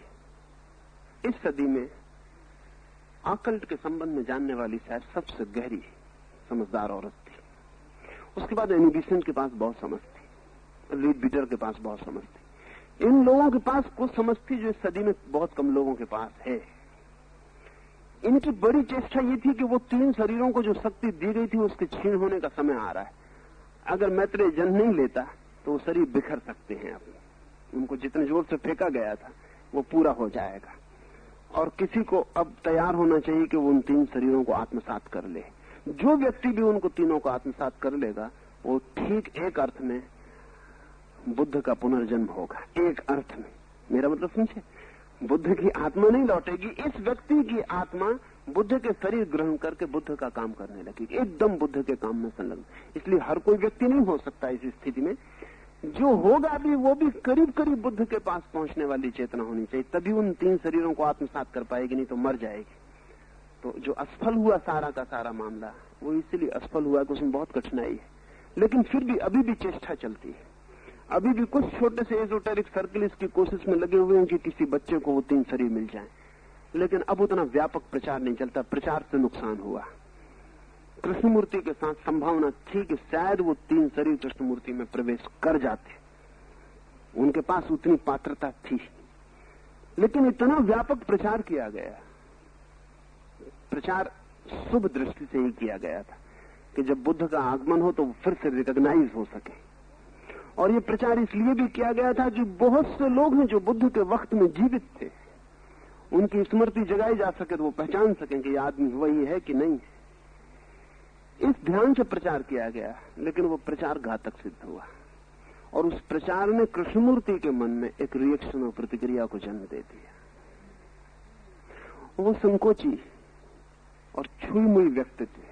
इस सदी में आकल्ट के संबंध में जानने वाली शायद सबसे गहरी समझदार औरत थी। उसके बाद एनिबिसन के पास बहुत समझ थी। रीड बीटर के पास बहुत समझ थी। इन लोगों के पास कुछ समझ थी जो इस सदी में बहुत कम लोगों के पास है। इनकी बड़ी चेष्टा ये थी कि वो तीन शरीरों को जो शक्ति दी गई थी, उसके छीन होने का समय आ रहा है। अगर मैत्रेय जन्म नहीं लेता तो वो शरीर बिखर सकते हैं अपने उनको जितने ज़ोर से फेंका गया था, वो पूरा हो जाएगा। और किसी को अब तैयार होना चाहिए कि वो उन तीन शरीरों को आत्मसात कर ले। जो व्यक्ति भी उनको तीनों को आत्मसात कर लेगा, वो ठीक एक अर्थ में बुद्ध का पुनर्जन्म होगा। एक अर्थ में। मेरा मतलब समझे? बुद्ध की आत्मा नहीं लौटेगी, इस व्यक्ति की आत्मा बुद्ध के शरीर ग्रहण करके बुद्ध का काम करने लगेगी। एकदम बुद्ध के काम में संलग्न। इसलिए हर कोई व्यक्ति नहीं हो सकता इस स्थिति में जो होगा भी, वो भी करीब करीब बुद्ध के पास पहुँचने वाली चेतना होनी चाहिए, तभी उन तीन शरीरों को आत्मसात कर पाएगी, नहीं तो मर जाएगी। तो जो असफल हुआ सारा का सारा मामला, वो इसलिए असफल हुआ कि उसमें बहुत कठिनाई है। लेकिन फिर भी अभी भी चेष्टा चलती है। अभी भी कुछ छोटे से एजोटेरिक सर्किल इसकी कोशिश में लगे हुए हैं कि किसी बच्चे को वो तीन शरीर मिल जाए। लेकिन अब उतना व्यापक प्रचार नहीं चलता, प्रचार से नुकसान हुआ। कृष्णमूर्ति के साथ संभावना थी कि शायद वो तीन शरीर कृष्णमूर्ति में प्रवेश कर जाते। उनके पास उतनी पात्रता थी। लेकिन इतना व्यापक प्रचार किया गया। प्रचार शुभ दृष्टि से ही किया गया था कि जब बुद्ध का आगमन हो तो फिर से रिकॉग्नाइज हो सके। और ये प्रचार इसलिए भी किया गया था कि बहुत से लोग हैं जो बुद्ध के वक्त में जीवित थे। उनकी स्मृति जगाई जा सके तो वो पहचान सकें कि आदमी वही है कि नहीं इस ध्यान से प्रचार किया गया, लेकिन वो प्रचार घातक सिद्ध हुआ। और उस प्रचार ने कृष्णमूर्ति के मन में एक रिएक्शन और प्रतिक्रिया को जन्म दे दिया। वो संकोची और छुई मुई व्यक्ति थे।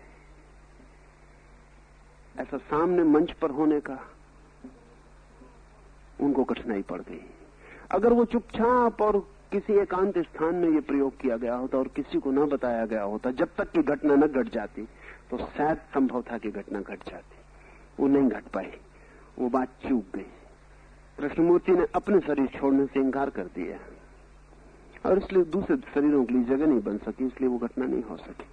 ऐसा सामने मंच पर होने का उनको कठिनाई पड़ गई। अगर वो चुपचाप और किसी एकांत स्थान में ये प्रयोग किया गया होता और किसी को न बताया गया होता, जब तक की घटना न घट जाती तो शायद संभव था कि घटना घट जाती। वो नहीं घट पाई। वो बात चूक गई। कृष्णमूर्ति ने अपने शरीर छोड़ने से इंकार कर दिया। और इसलिए दूसरे शरीरों के लिए जगह नहीं बन सकी, इसलिए वो घटना नहीं हो सकी।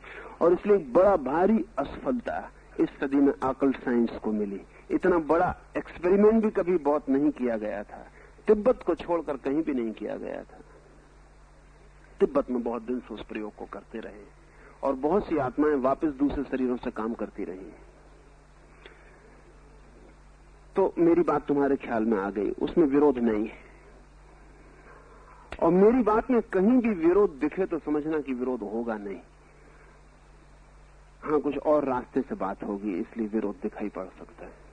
और इसलिए बड़ा भारी असफलता इस सदी में आकल साइंस को मिली। इतना बड़ा एक्सपेरिमेंट भी कभी बहुत नहीं किया गया था। तिब्बत को छोड़कर कहीं भी नहीं किया गया था। तिब्बत में बहुत दिन से उस प्रयोग को करते रहे। और बहुत सी आत्माएँ वापस दूसरे शरीरों से काम करती रही तो मेरी बात तुम्हारे ख्याल में आ गई, उसमें विरोध नहीं है। और मेरी बात में कहीं भी विरोध दिखे तो समझना कि विरोध होगा नहीं। हाँ कुछ और रास्ते से बात होगी, इसलिए विरोध दिखाई पड़ सकता है।